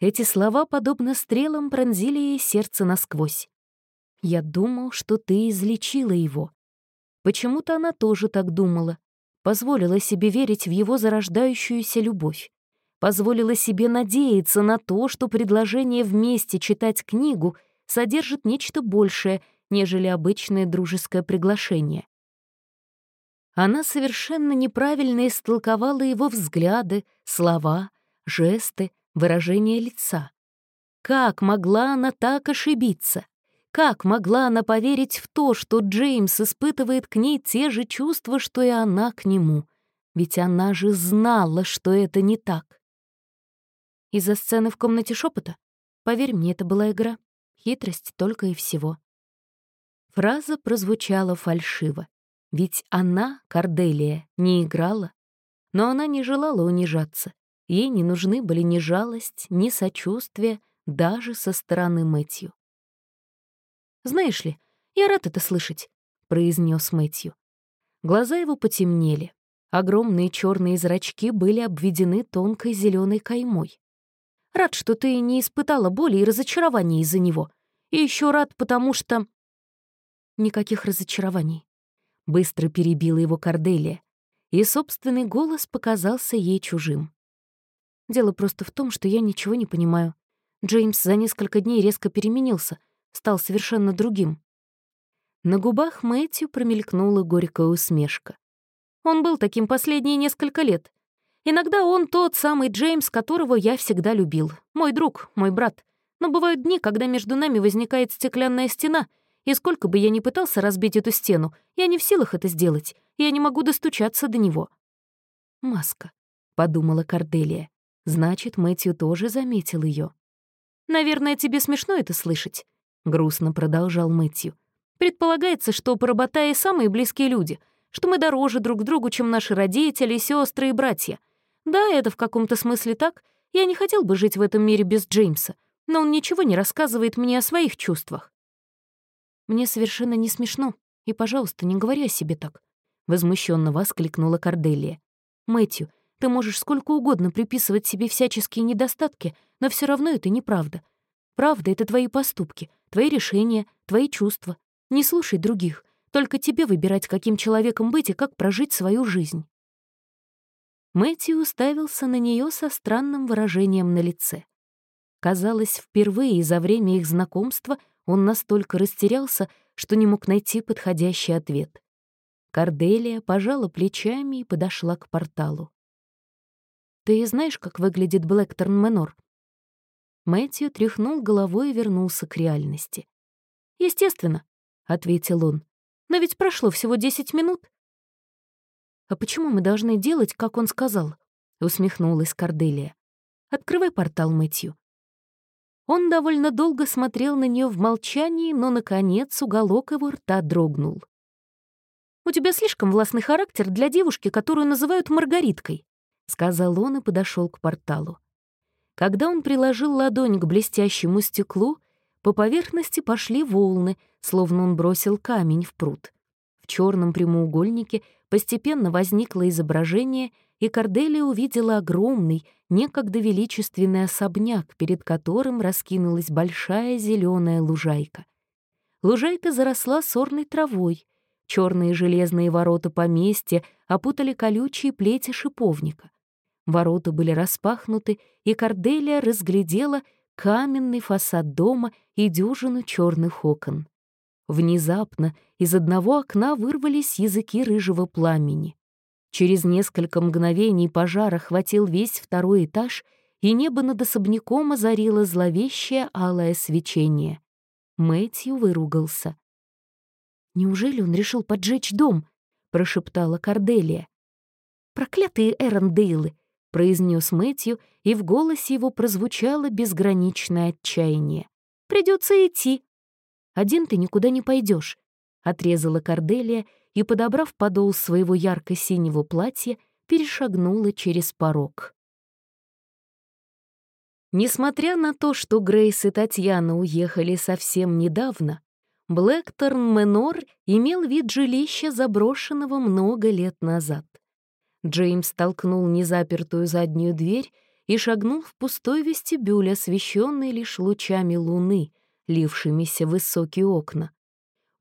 Эти слова, подобно стрелам, пронзили ей сердце насквозь. «Я думал, что ты излечила его». Почему-то она тоже так думала, позволила себе верить в его зарождающуюся любовь позволила себе надеяться на то, что предложение вместе читать книгу содержит нечто большее, нежели обычное дружеское приглашение. Она совершенно неправильно истолковала его взгляды, слова, жесты, выражение лица. Как могла она так ошибиться? Как могла она поверить в то, что Джеймс испытывает к ней те же чувства, что и она к нему? Ведь она же знала, что это не так. Из-за сцены в комнате шепота? Поверь мне, это была игра. Хитрость только и всего. Фраза прозвучала фальшиво. Ведь она, Корделия, не играла. Но она не желала унижаться. Ей не нужны были ни жалость, ни сочувствие, даже со стороны Мэтью. «Знаешь ли, я рад это слышать», — произнес Мэтью. Глаза его потемнели. Огромные черные зрачки были обведены тонкой зеленой каймой. «Рад, что ты не испытала боли и разочарования из-за него. И еще рад, потому что...» «Никаких разочарований», — быстро перебила его Корделия, и собственный голос показался ей чужим. «Дело просто в том, что я ничего не понимаю. Джеймс за несколько дней резко переменился, стал совершенно другим. На губах Мэтью промелькнула горькая усмешка. Он был таким последние несколько лет. Иногда он тот самый Джеймс, которого я всегда любил. Мой друг, мой брат. Но бывают дни, когда между нами возникает стеклянная стена, и сколько бы я ни пытался разбить эту стену, я не в силах это сделать, я не могу достучаться до него. «Маска», — подумала Корделия. Значит, Мэтью тоже заметил ее. «Наверное, тебе смешно это слышать грустно продолжал Мэтью. Предполагается, что поработаи самые близкие люди, что мы дороже друг другу, чем наши родители, сестры и братья. Да, это в каком-то смысле так. Я не хотел бы жить в этом мире без Джеймса, но он ничего не рассказывает мне о своих чувствах. Мне совершенно не смешно, и, пожалуйста, не говори о себе так. Возмущенно воскликнула Корделия. Мэтью, ты можешь сколько угодно приписывать себе всяческие недостатки, но все равно это неправда. Правда — это твои поступки, твои решения, твои чувства. Не слушай других, только тебе выбирать, каким человеком быть и как прожить свою жизнь. Мэтью уставился на нее со странным выражением на лице. Казалось, впервые за время их знакомства он настолько растерялся, что не мог найти подходящий ответ. Корделия пожала плечами и подошла к порталу. «Ты знаешь, как выглядит Блэкторн Менор?» Мэтью тряхнул головой и вернулся к реальности. «Естественно», — ответил он. «Но ведь прошло всего десять минут». «А почему мы должны делать, как он сказал?» — усмехнулась Корделия. «Открывай портал, Мэтью». Он довольно долго смотрел на нее в молчании, но, наконец, уголок его рта дрогнул. «У тебя слишком властный характер для девушки, которую называют Маргариткой», — сказал он и подошел к порталу. Когда он приложил ладонь к блестящему стеклу, по поверхности пошли волны, словно он бросил камень в пруд. В черном прямоугольнике постепенно возникло изображение, и Корделия увидела огромный, некогда величественный особняк, перед которым раскинулась большая зеленая лужайка. Лужайка заросла сорной травой. Черные железные ворота поместья опутали колючие плети шиповника. Ворота были распахнуты, и Корделия разглядела каменный фасад дома и дюжину черных окон. Внезапно из одного окна вырвались языки рыжего пламени. Через несколько мгновений пожар охватил весь второй этаж, и небо над особняком озарило зловещее алое свечение. Мэтью выругался. «Неужели он решил поджечь дом?» — прошептала Корделия. «Проклятые Эрондейлы! Произнес Мэтью, и в голосе его прозвучало безграничное отчаяние. Придется идти. Один ты никуда не пойдешь, отрезала Корделия и, подобрав подол своего ярко-синего платья, перешагнула через порог. Несмотря на то, что Грейс и Татьяна уехали совсем недавно, Блэкторн Менор имел вид жилища, заброшенного много лет назад. Джеймс толкнул незапертую заднюю дверь и шагнул в пустой вестибюль, освещенный лишь лучами луны, лившимися в высокие окна.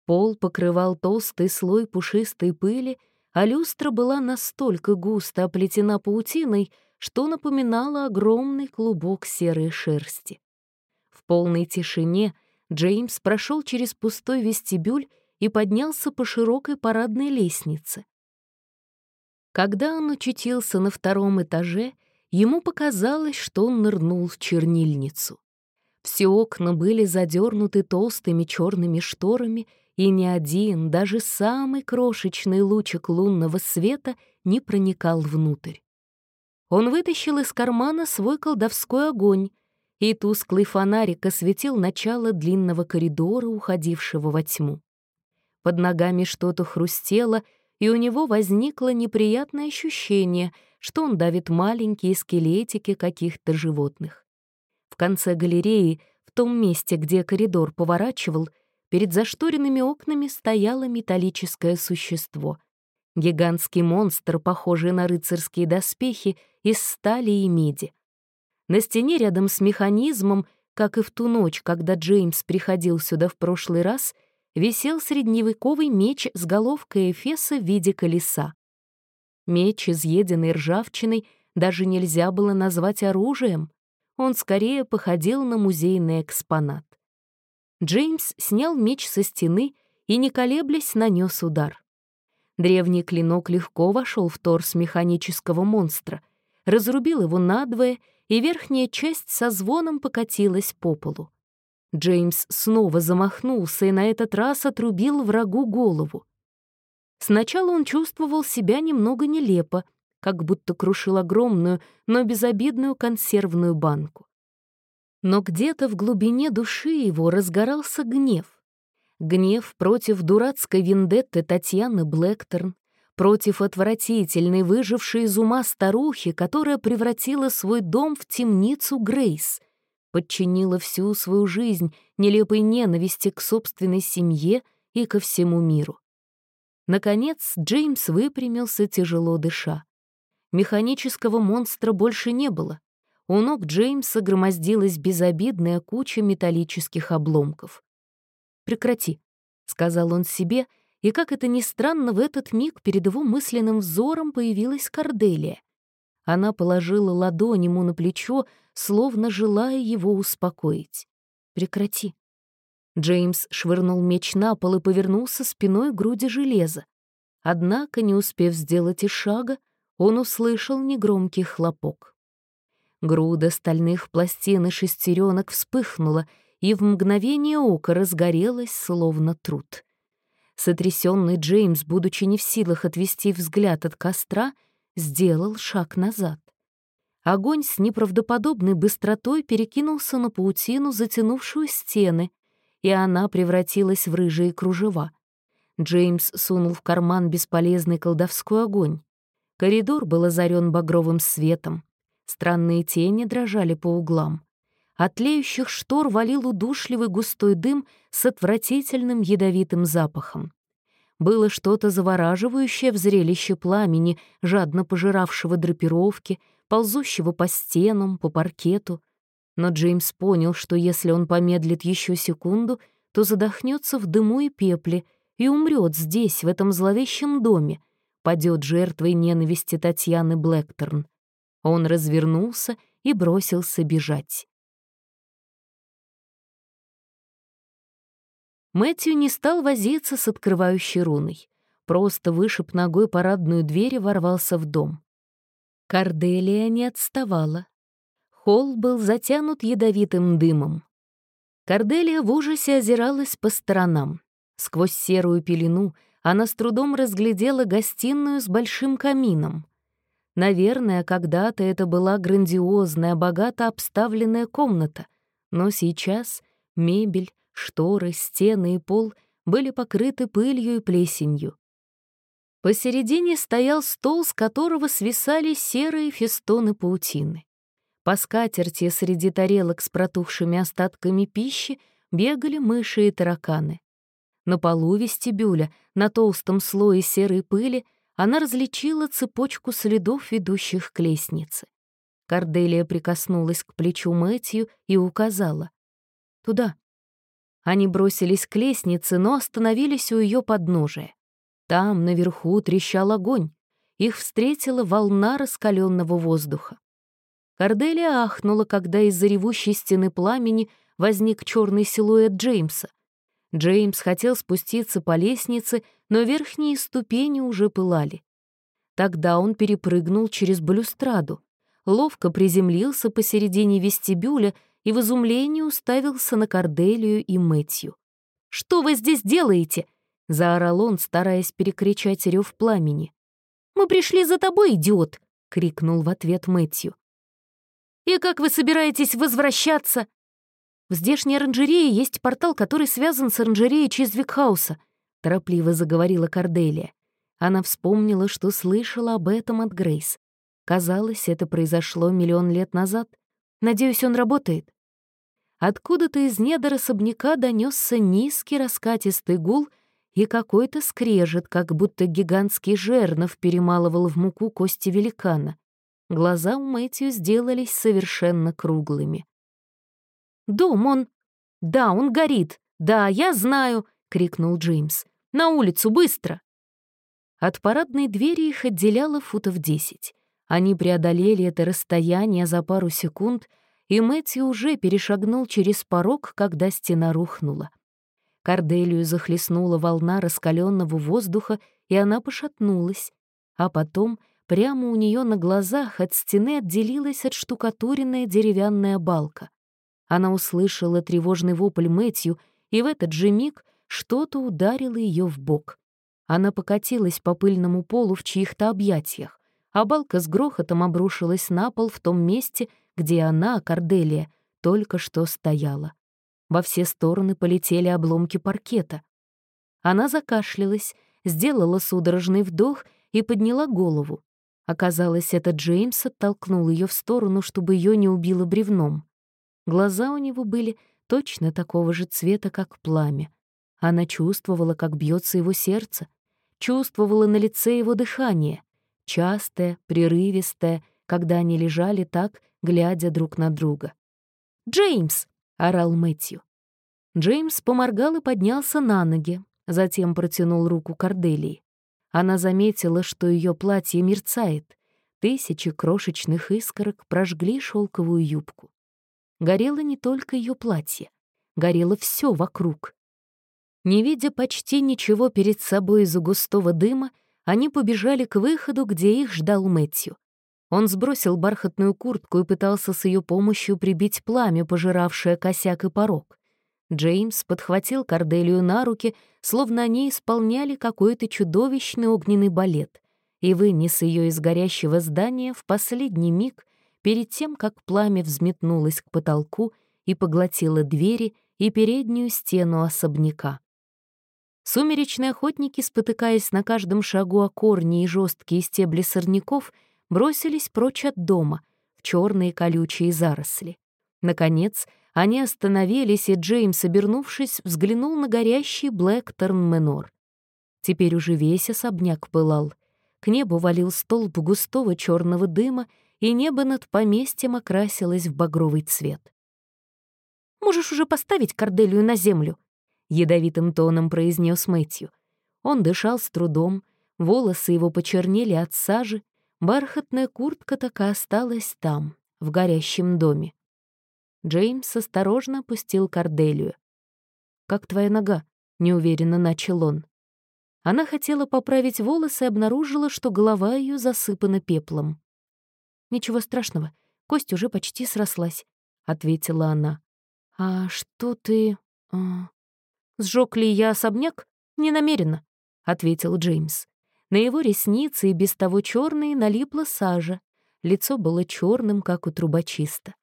Пол покрывал толстый слой пушистой пыли, а люстра была настолько густо оплетена паутиной, что напоминала огромный клубок серой шерсти. В полной тишине Джеймс прошел через пустой вестибюль и поднялся по широкой парадной лестнице. Когда он очутился на втором этаже, ему показалось, что он нырнул в чернильницу. Все окна были задернуты толстыми черными шторами, и ни один, даже самый крошечный лучик лунного света не проникал внутрь. Он вытащил из кармана свой колдовской огонь, и тусклый фонарик осветил начало длинного коридора, уходившего во тьму. Под ногами что-то хрустело, и у него возникло неприятное ощущение, что он давит маленькие скелетики каких-то животных. В конце галереи, в том месте, где коридор поворачивал, перед зашторенными окнами стояло металлическое существо. Гигантский монстр, похожий на рыцарские доспехи из стали и меди. На стене рядом с механизмом, как и в ту ночь, когда Джеймс приходил сюда в прошлый раз, висел средневековый меч с головкой Эфеса в виде колеса. Меч, изъеденный ржавчиной, даже нельзя было назвать оружием. Он скорее походил на музейный экспонат. Джеймс снял меч со стены и, не колеблясь, нанес удар. Древний клинок легко вошел в торс механического монстра, разрубил его надвое, и верхняя часть со звоном покатилась по полу. Джеймс снова замахнулся и на этот раз отрубил врагу голову. Сначала он чувствовал себя немного нелепо, как будто крушил огромную, но безобидную консервную банку. Но где-то в глубине души его разгорался гнев. Гнев против дурацкой вендетты Татьяны Блэкторн, против отвратительной, выжившей из ума старухи, которая превратила свой дом в темницу Грейс — подчинила всю свою жизнь нелепой ненависти к собственной семье и ко всему миру. Наконец Джеймс выпрямился, тяжело дыша. Механического монстра больше не было. У ног Джеймса громоздилась безобидная куча металлических обломков. «Прекрати», — сказал он себе, и, как это ни странно, в этот миг перед его мысленным взором появилась Корделия. Она положила ладонь ему на плечо, словно желая его успокоить. «Прекрати». Джеймс швырнул меч на пол и повернулся спиной к груди железа. Однако, не успев сделать и шага, он услышал негромкий хлопок. Груда стальных пластин и шестеренок вспыхнула и в мгновение ока разгорелась, словно труд. Сотрясенный Джеймс, будучи не в силах отвести взгляд от костра, сделал шаг назад. Огонь с неправдоподобной быстротой перекинулся на паутину, затянувшую стены, и она превратилась в рыжие кружева. Джеймс сунул в карман бесполезный колдовской огонь. Коридор был озарен багровым светом. Странные тени дрожали по углам. От тлеющих штор валил удушливый густой дым с отвратительным ядовитым запахом. Было что-то завораживающее в зрелище пламени, жадно пожиравшего драпировки, ползущего по стенам, по паркету. Но Джеймс понял, что если он помедлит еще секунду, то задохнется в дыму и пепле и умрет здесь, в этом зловещем доме, падет жертвой ненависти Татьяны Блэкторн. Он развернулся и бросился бежать. Мэтью не стал возиться с открывающей руной. Просто вышиб ногой парадную дверь и ворвался в дом. Корделия не отставала. Холл был затянут ядовитым дымом. Корделия в ужасе озиралась по сторонам. Сквозь серую пелену она с трудом разглядела гостиную с большим камином. Наверное, когда-то это была грандиозная, богато обставленная комната, но сейчас мебель, Шторы, стены и пол были покрыты пылью и плесенью. Посередине стоял стол, с которого свисали серые фестоны паутины. По скатерти среди тарелок с протухшими остатками пищи бегали мыши и тараканы. На полу вестибюля, на толстом слое серой пыли, она различила цепочку следов, ведущих к лестнице. Корделия прикоснулась к плечу Мэтью и указала. «Туда». Они бросились к лестнице, но остановились у ее подножия. Там, наверху, трещал огонь. Их встретила волна раскаленного воздуха. Корделия ахнула, когда из-за ревущей стены пламени возник черный силуэт Джеймса. Джеймс хотел спуститься по лестнице, но верхние ступени уже пылали. Тогда он перепрыгнул через балюстраду, ловко приземлился посередине вестибюля и в изумлении уставился на Корделию и Мэтью. «Что вы здесь делаете?» — заорал он, стараясь перекричать рев пламени. «Мы пришли за тобой, идиот!» — крикнул в ответ Мэтью. «И как вы собираетесь возвращаться?» «В здешней оранжерее есть портал, который связан с оранжереей Чизвик-хауса», — торопливо заговорила Корделия. Она вспомнила, что слышала об этом от Грейс. Казалось, это произошло миллион лет назад. Надеюсь, он работает. Откуда-то из недр особняка донесся низкий раскатистый гул и какой-то скрежет, как будто гигантский жернов перемалывал в муку кости великана. Глаза у Мэтью сделались совершенно круглыми. «Дом, он...» «Да, он горит! Да, я знаю!» — крикнул Джеймс. «На улицу, быстро!» От парадной двери их отделяло футов десять. Они преодолели это расстояние за пару секунд, и Мэтью уже перешагнул через порог, когда стена рухнула. Корделию захлестнула волна раскаленного воздуха, и она пошатнулась. А потом прямо у нее на глазах от стены отделилась отштукатуренная деревянная балка. Она услышала тревожный вопль Мэтью, и в этот же миг что-то ударило ее в бок. Она покатилась по пыльному полу в чьих-то объятиях, а балка с грохотом обрушилась на пол в том месте, где она, Корделия, только что стояла. Во все стороны полетели обломки паркета. Она закашлялась, сделала судорожный вдох и подняла голову. Оказалось, это Джеймс оттолкнул ее в сторону, чтобы ее не убило бревном. Глаза у него были точно такого же цвета, как пламя. Она чувствовала, как бьется его сердце, чувствовала на лице его дыхание, частое, прерывистое, когда они лежали так, глядя друг на друга. «Джеймс!» — орал Мэтью. Джеймс поморгал и поднялся на ноги, затем протянул руку Корделии. Она заметила, что ее платье мерцает. Тысячи крошечных искорок прожгли шелковую юбку. Горело не только ее платье, горело все вокруг. Не видя почти ничего перед собой из-за густого дыма, они побежали к выходу, где их ждал Мэтью. Он сбросил бархатную куртку и пытался с ее помощью прибить пламя, пожиравшее косяк и порог. Джеймс подхватил Корделию на руки, словно они исполняли какой-то чудовищный огненный балет, и вынес ее из горящего здания в последний миг перед тем, как пламя взметнулось к потолку и поглотило двери и переднюю стену особняка. Сумеречные охотники, спотыкаясь на каждом шагу о корни и жесткие стебли сорняков, бросились прочь от дома, в черные колючие заросли. Наконец, они остановились, и Джеймс, обернувшись, взглянул на горящий Блэкторн-Менор. Теперь уже весь особняк пылал. К небу валил столб густого черного дыма, и небо над поместьем окрасилось в багровый цвет. «Можешь уже поставить Корделию на землю», — ядовитым тоном произнес Мэтью. Он дышал с трудом, волосы его почернели от сажи, бархатная куртка так и осталась там, в горящем доме. Джеймс осторожно опустил Корделию. «Как твоя нога?» — неуверенно начал он. Она хотела поправить волосы и обнаружила, что голова ее засыпана пеплом. «Ничего страшного, кость уже почти срослась», — ответила она. «А что ты...» а, «Сжёг ли я особняк? Не намеренно», — ответил Джеймс. На его ресницы и без того черные налипла сажа. Лицо было черным, как у трубочиста.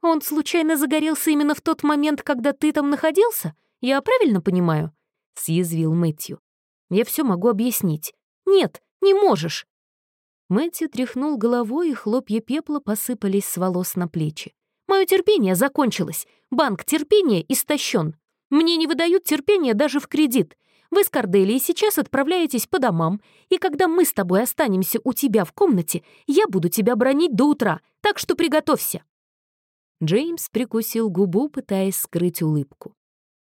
«Он случайно загорелся именно в тот момент, когда ты там находился? Я правильно понимаю?» — съязвил Мэтью. «Я все могу объяснить». «Нет, не можешь!» Мэтью тряхнул головой, и хлопья пепла посыпались с волос на плечи. «Мое терпение закончилось. Банк терпения истощен. Мне не выдают терпения даже в кредит. Вы с Корделией сейчас отправляетесь по домам, и когда мы с тобой останемся у тебя в комнате, я буду тебя бронить до утра, так что приготовься». Джеймс прикусил губу, пытаясь скрыть улыбку.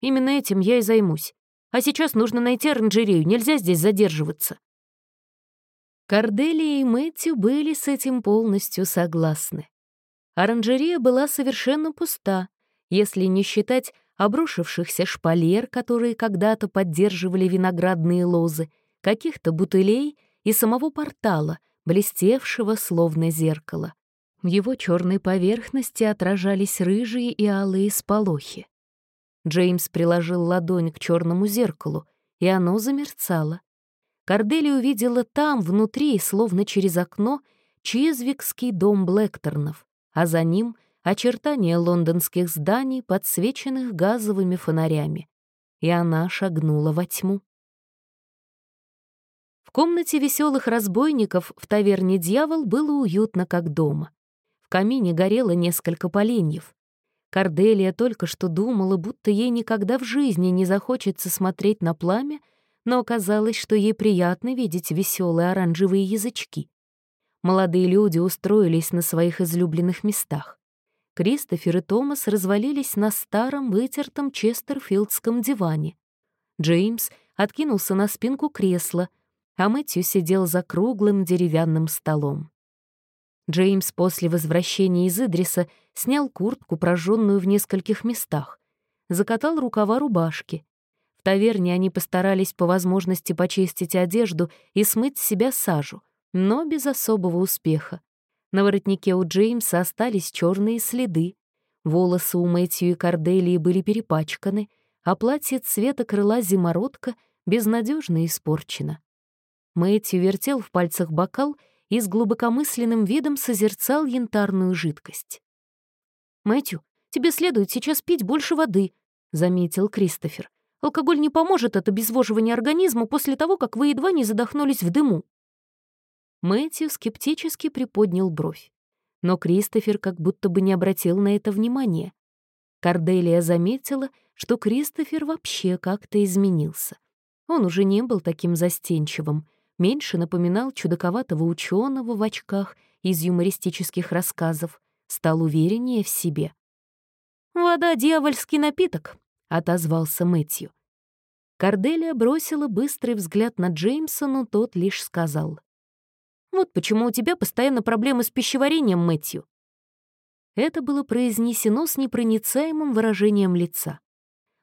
«Именно этим я и займусь. А сейчас нужно найти оранжерею, нельзя здесь задерживаться». Корделия и Мэтью были с этим полностью согласны. Оранжерея была совершенно пуста, если не считать обрушившихся шпалер, которые когда-то поддерживали виноградные лозы, каких-то бутылей и самого портала, блестевшего словно зеркало. В его черной поверхности отражались рыжие и алые сполохи. Джеймс приложил ладонь к черному зеркалу, и оно замерцало. Кордели увидела там, внутри, словно через окно, Чизвикский дом Блэкторнов, а за ним — очертания лондонских зданий, подсвеченных газовыми фонарями. И она шагнула во тьму. В комнате веселых разбойников в таверне «Дьявол» было уютно, как дома. В камине горело несколько поленьев. Корделия только что думала, будто ей никогда в жизни не захочется смотреть на пламя, но оказалось, что ей приятно видеть веселые оранжевые язычки. Молодые люди устроились на своих излюбленных местах. Кристофер и Томас развалились на старом вытертом честерфилдском диване. Джеймс откинулся на спинку кресла, а Мэтью сидел за круглым деревянным столом. Джеймс после возвращения из Идриса снял куртку, прожженную в нескольких местах, закатал рукава рубашки. В таверне они постарались по возможности почистить одежду и смыть с себя сажу, но без особого успеха. На воротнике у Джеймса остались черные следы. Волосы у Мэтью и Корделии были перепачканы, а платье цвета крыла зимородка безнадежно испорчено. Мэтью вертел в пальцах бокал и с глубокомысленным видом созерцал янтарную жидкость. «Мэтью, тебе следует сейчас пить больше воды», — заметил Кристофер. «Алкоголь не поможет от обезвоживания организма после того, как вы едва не задохнулись в дыму». Мэтью скептически приподнял бровь. Но Кристофер как будто бы не обратил на это внимания. Корделия заметила, что Кристофер вообще как-то изменился. Он уже не был таким застенчивым — меньше напоминал чудаковатого ученого в очках из юмористических рассказов, стал увереннее в себе. «Вода — дьявольский напиток», — отозвался Мэтью. Корделия бросила быстрый взгляд на Джеймса, но тот лишь сказал. «Вот почему у тебя постоянно проблемы с пищеварением, Мэтью». Это было произнесено с непроницаемым выражением лица.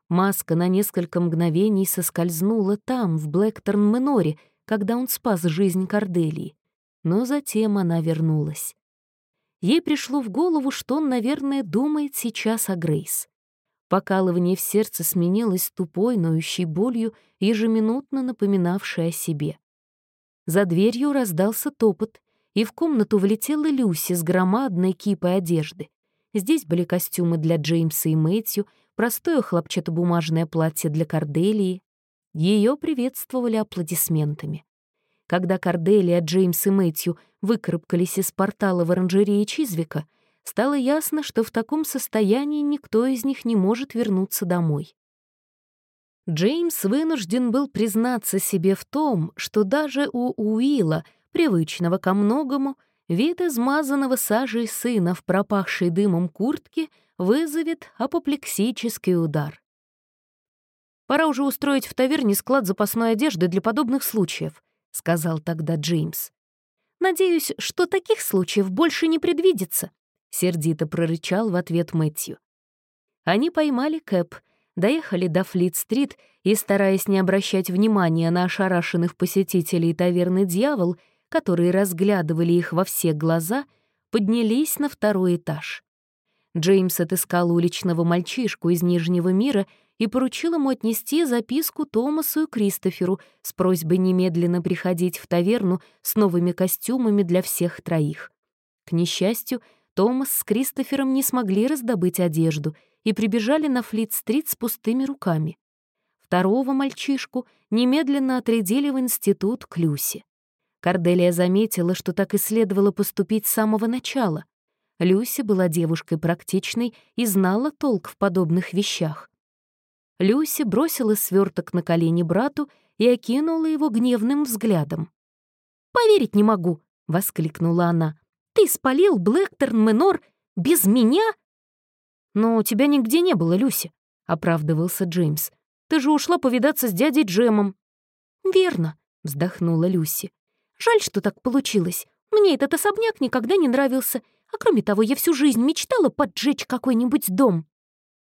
Маска на несколько мгновений соскользнула там, в Блэкторн-Мэноре, когда он спас жизнь Корделии, но затем она вернулась. Ей пришло в голову, что он, наверное, думает сейчас о Грейс. Покалывание в сердце сменилось тупой, ноющей болью, ежеминутно напоминавшей о себе. За дверью раздался топот, и в комнату влетела Люси с громадной кипой одежды. Здесь были костюмы для Джеймса и Мэтью, простое хлопчатобумажное платье для Корделии, ее приветствовали аплодисментами. Когда Корделия, Джеймс и Мэтью выкарабкались из портала в оранжерее Чизвика, стало ясно, что в таком состоянии никто из них не может вернуться домой. Джеймс вынужден был признаться себе в том, что даже у Уилла, привычного ко многому, вид измазанного сажей сына в пропахшей дымом куртке вызовет апоплексический удар. Пора уже устроить в таверне склад запасной одежды для подобных случаев», — сказал тогда Джеймс. «Надеюсь, что таких случаев больше не предвидится», — сердито прорычал в ответ Мэтью. Они поймали Кэп, доехали до Флит-стрит и, стараясь не обращать внимания на ошарашенных посетителей таверны «Дьявол», которые разглядывали их во все глаза, поднялись на второй этаж. Джеймс отыскал уличного мальчишку из Нижнего мира и поручил ему отнести записку Томасу и Кристоферу с просьбой немедленно приходить в таверну с новыми костюмами для всех троих. К несчастью, Томас с Кристофером не смогли раздобыть одежду и прибежали на Флит-стрит с пустыми руками. Второго мальчишку немедленно отрядили в институт к Люси. Корделия заметила, что так и следовало поступить с самого начала. Люси была девушкой практичной и знала толк в подобных вещах. Люси бросила сверток на колени брату и окинула его гневным взглядом. «Поверить не могу!» — воскликнула она. «Ты спалил Блэкторн Менор без меня?» «Но тебя нигде не было, Люси», — оправдывался Джеймс. «Ты же ушла повидаться с дядей Джемом». «Верно», — вздохнула Люси. «Жаль, что так получилось. Мне этот особняк никогда не нравился. А кроме того, я всю жизнь мечтала поджечь какой-нибудь дом».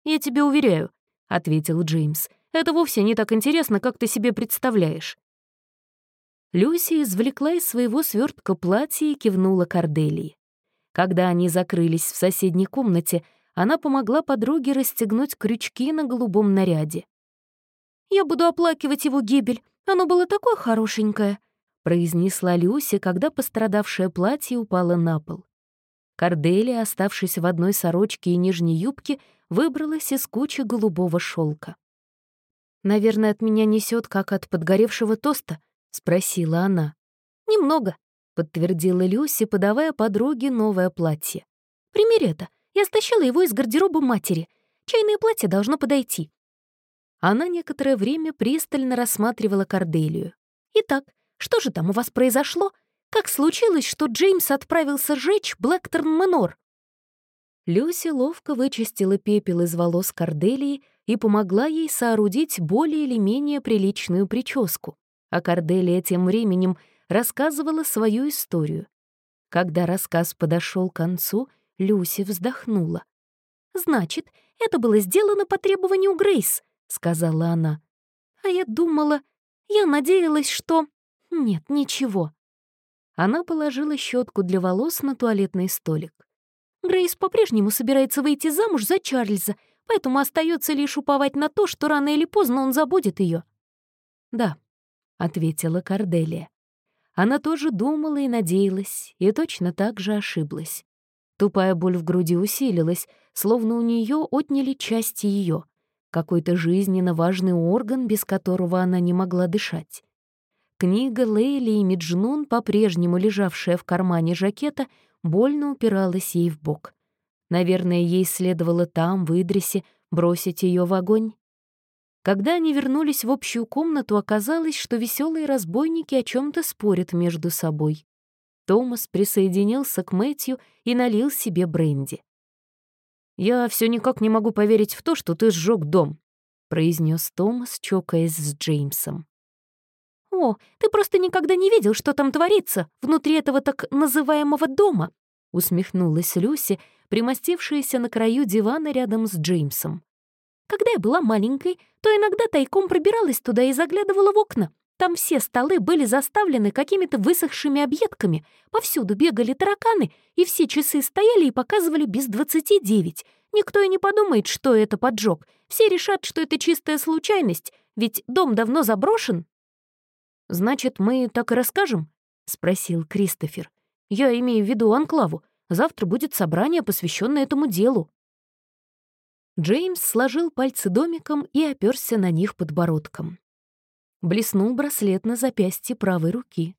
«Я тебе уверяю, — ответил Джеймс. «Это вовсе не так интересно, как ты себе представляешь». Люси извлекла из своего свертка платье и кивнула Корделии. Когда они закрылись в соседней комнате, она помогла подруге расстегнуть крючки на голубом наряде. «Я буду оплакивать его гибель. Оно было такое хорошенькое», — произнесла Люси, когда пострадавшее платье упало на пол. Корделия, оставшись в одной сорочке и нижней юбке, выбралась из кучи голубого шелка. «Наверное, от меня несет, как от подгоревшего тоста?» — спросила она. «Немного», — подтвердила Люси, подавая подруге новое платье. «Примерь это. Я стащила его из гардероба матери. Чайное платье должно подойти». Она некоторое время пристально рассматривала Корделию. «Итак, что же там у вас произошло? Как случилось, что Джеймс отправился сжечь Блэкторн Мэнор?» Люси ловко вычистила пепел из волос Корделии и помогла ей соорудить более или менее приличную прическу. А Корделия тем временем рассказывала свою историю. Когда рассказ подошел к концу, Люси вздохнула. «Значит, это было сделано по требованию Грейс», — сказала она. «А я думала, я надеялась, что...» «Нет, ничего». Она положила щетку для волос на туалетный столик. Грейс по-прежнему собирается выйти замуж за Чарльза, поэтому остается лишь уповать на то, что рано или поздно он забудет ее. «Да», — ответила Корделия. Она тоже думала и надеялась, и точно так же ошиблась. Тупая боль в груди усилилась, словно у нее отняли части ее, какой-то жизненно важный орган, без которого она не могла дышать. Книга Лейли и Меджнун, по-прежнему лежавшая в кармане жакета, больно упиралась ей в бок. Наверное, ей следовало там, в Идрисе, бросить ее в огонь. Когда они вернулись в общую комнату, оказалось, что веселые разбойники о чем то спорят между собой. Томас присоединился к Мэтью и налил себе бренди. «Я все никак не могу поверить в то, что ты сжег дом», — произнес Томас, чокаясь с Джеймсом. «О, ты просто никогда не видел, что там творится внутри этого так называемого дома», — усмехнулась Люси, примостившаяся на краю дивана рядом с Джеймсом. «Когда я была маленькой, то иногда тайком пробиралась туда и заглядывала в окна. Там все столы были заставлены какими-то высохшими объедками, повсюду бегали тараканы, и все часы стояли и показывали без двадцати девять. Никто и не подумает, что это поджог. Все решат, что это чистая случайность, ведь дом давно заброшен, «Значит, мы так и расскажем?» — спросил Кристофер. «Я имею в виду Анклаву. Завтра будет собрание, посвященное этому делу». Джеймс сложил пальцы домиком и оперся на них подбородком. Блеснул браслет на запястье правой руки.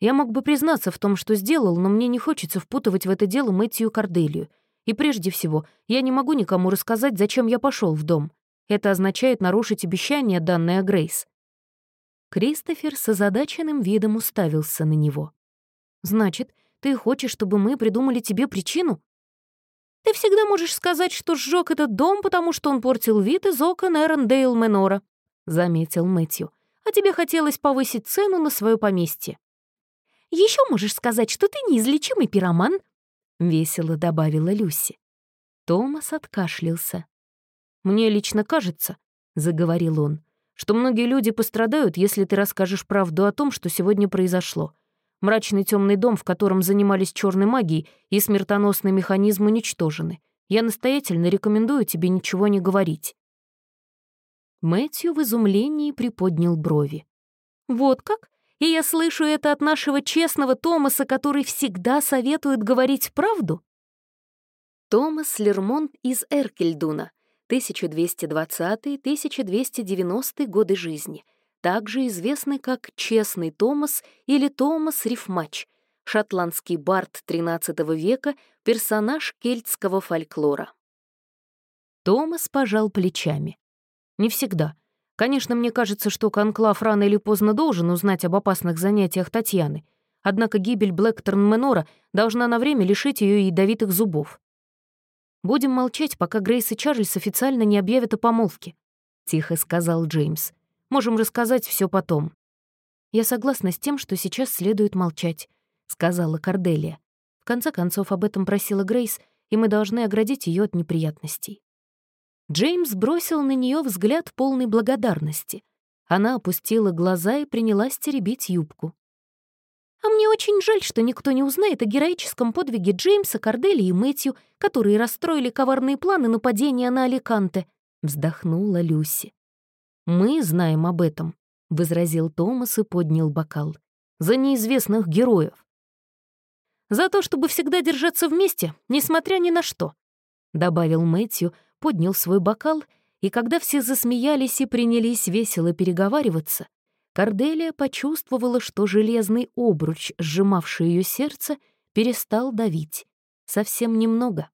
Я мог бы признаться в том, что сделал, но мне не хочется впутывать в это дело Мэтью Корделию. И прежде всего, я не могу никому рассказать, зачем я пошел в дом. Это означает нарушить обещание, данное Грейс. Кристофер с озадаченным видом уставился на него. «Значит, ты хочешь, чтобы мы придумали тебе причину?» «Ты всегда можешь сказать, что сжег этот дом, потому что он портил вид из окон Эрондейл Менора», — заметил Мэтью. «А тебе хотелось повысить цену на свое поместье». Еще можешь сказать, что ты неизлечимый пироман», — весело добавила Люси. Томас откашлялся. «Мне лично кажется», — заговорил он, что многие люди пострадают, если ты расскажешь правду о том, что сегодня произошло. Мрачный темный дом, в котором занимались черной магией, и смертоносный механизм уничтожены. Я настоятельно рекомендую тебе ничего не говорить». Мэтью в изумлении приподнял брови. «Вот как? И я слышу это от нашего честного Томаса, который всегда советует говорить правду?» Томас Лермонт из Эркельдуна — 1220-1290 годы жизни, также известный как Честный Томас или Томас Рифмач, шотландский бард XIII века, персонаж кельтского фольклора. Томас пожал плечами. «Не всегда. Конечно, мне кажется, что Конклав рано или поздно должен узнать об опасных занятиях Татьяны, однако гибель Блэкторн Менора должна на время лишить ее ядовитых зубов. Будем молчать, пока Грейс и Чарльз официально не объявят о помолвке», — тихо сказал Джеймс. «Можем рассказать все потом». «Я согласна с тем, что сейчас следует молчать», — сказала Корделия. В конце концов, об этом просила Грейс, и мы должны оградить ее от неприятностей. Джеймс бросил на нее взгляд полной благодарности. Она опустила глаза и принялась теребить юбку. А мне очень жаль, что никто не узнает о героическом подвиге Джеймса, Кордели и Мэтью, которые расстроили коварные планы нападения на Аликанте», — вздохнула Люси. «Мы знаем об этом», — возразил Томас и поднял бокал. «За неизвестных героев». «За то, чтобы всегда держаться вместе, несмотря ни на что», — добавил Мэтью, поднял свой бокал, и когда все засмеялись и принялись весело переговариваться, Корделия почувствовала, что железный обруч, сжимавший ее сердце, перестал давить. Совсем немного.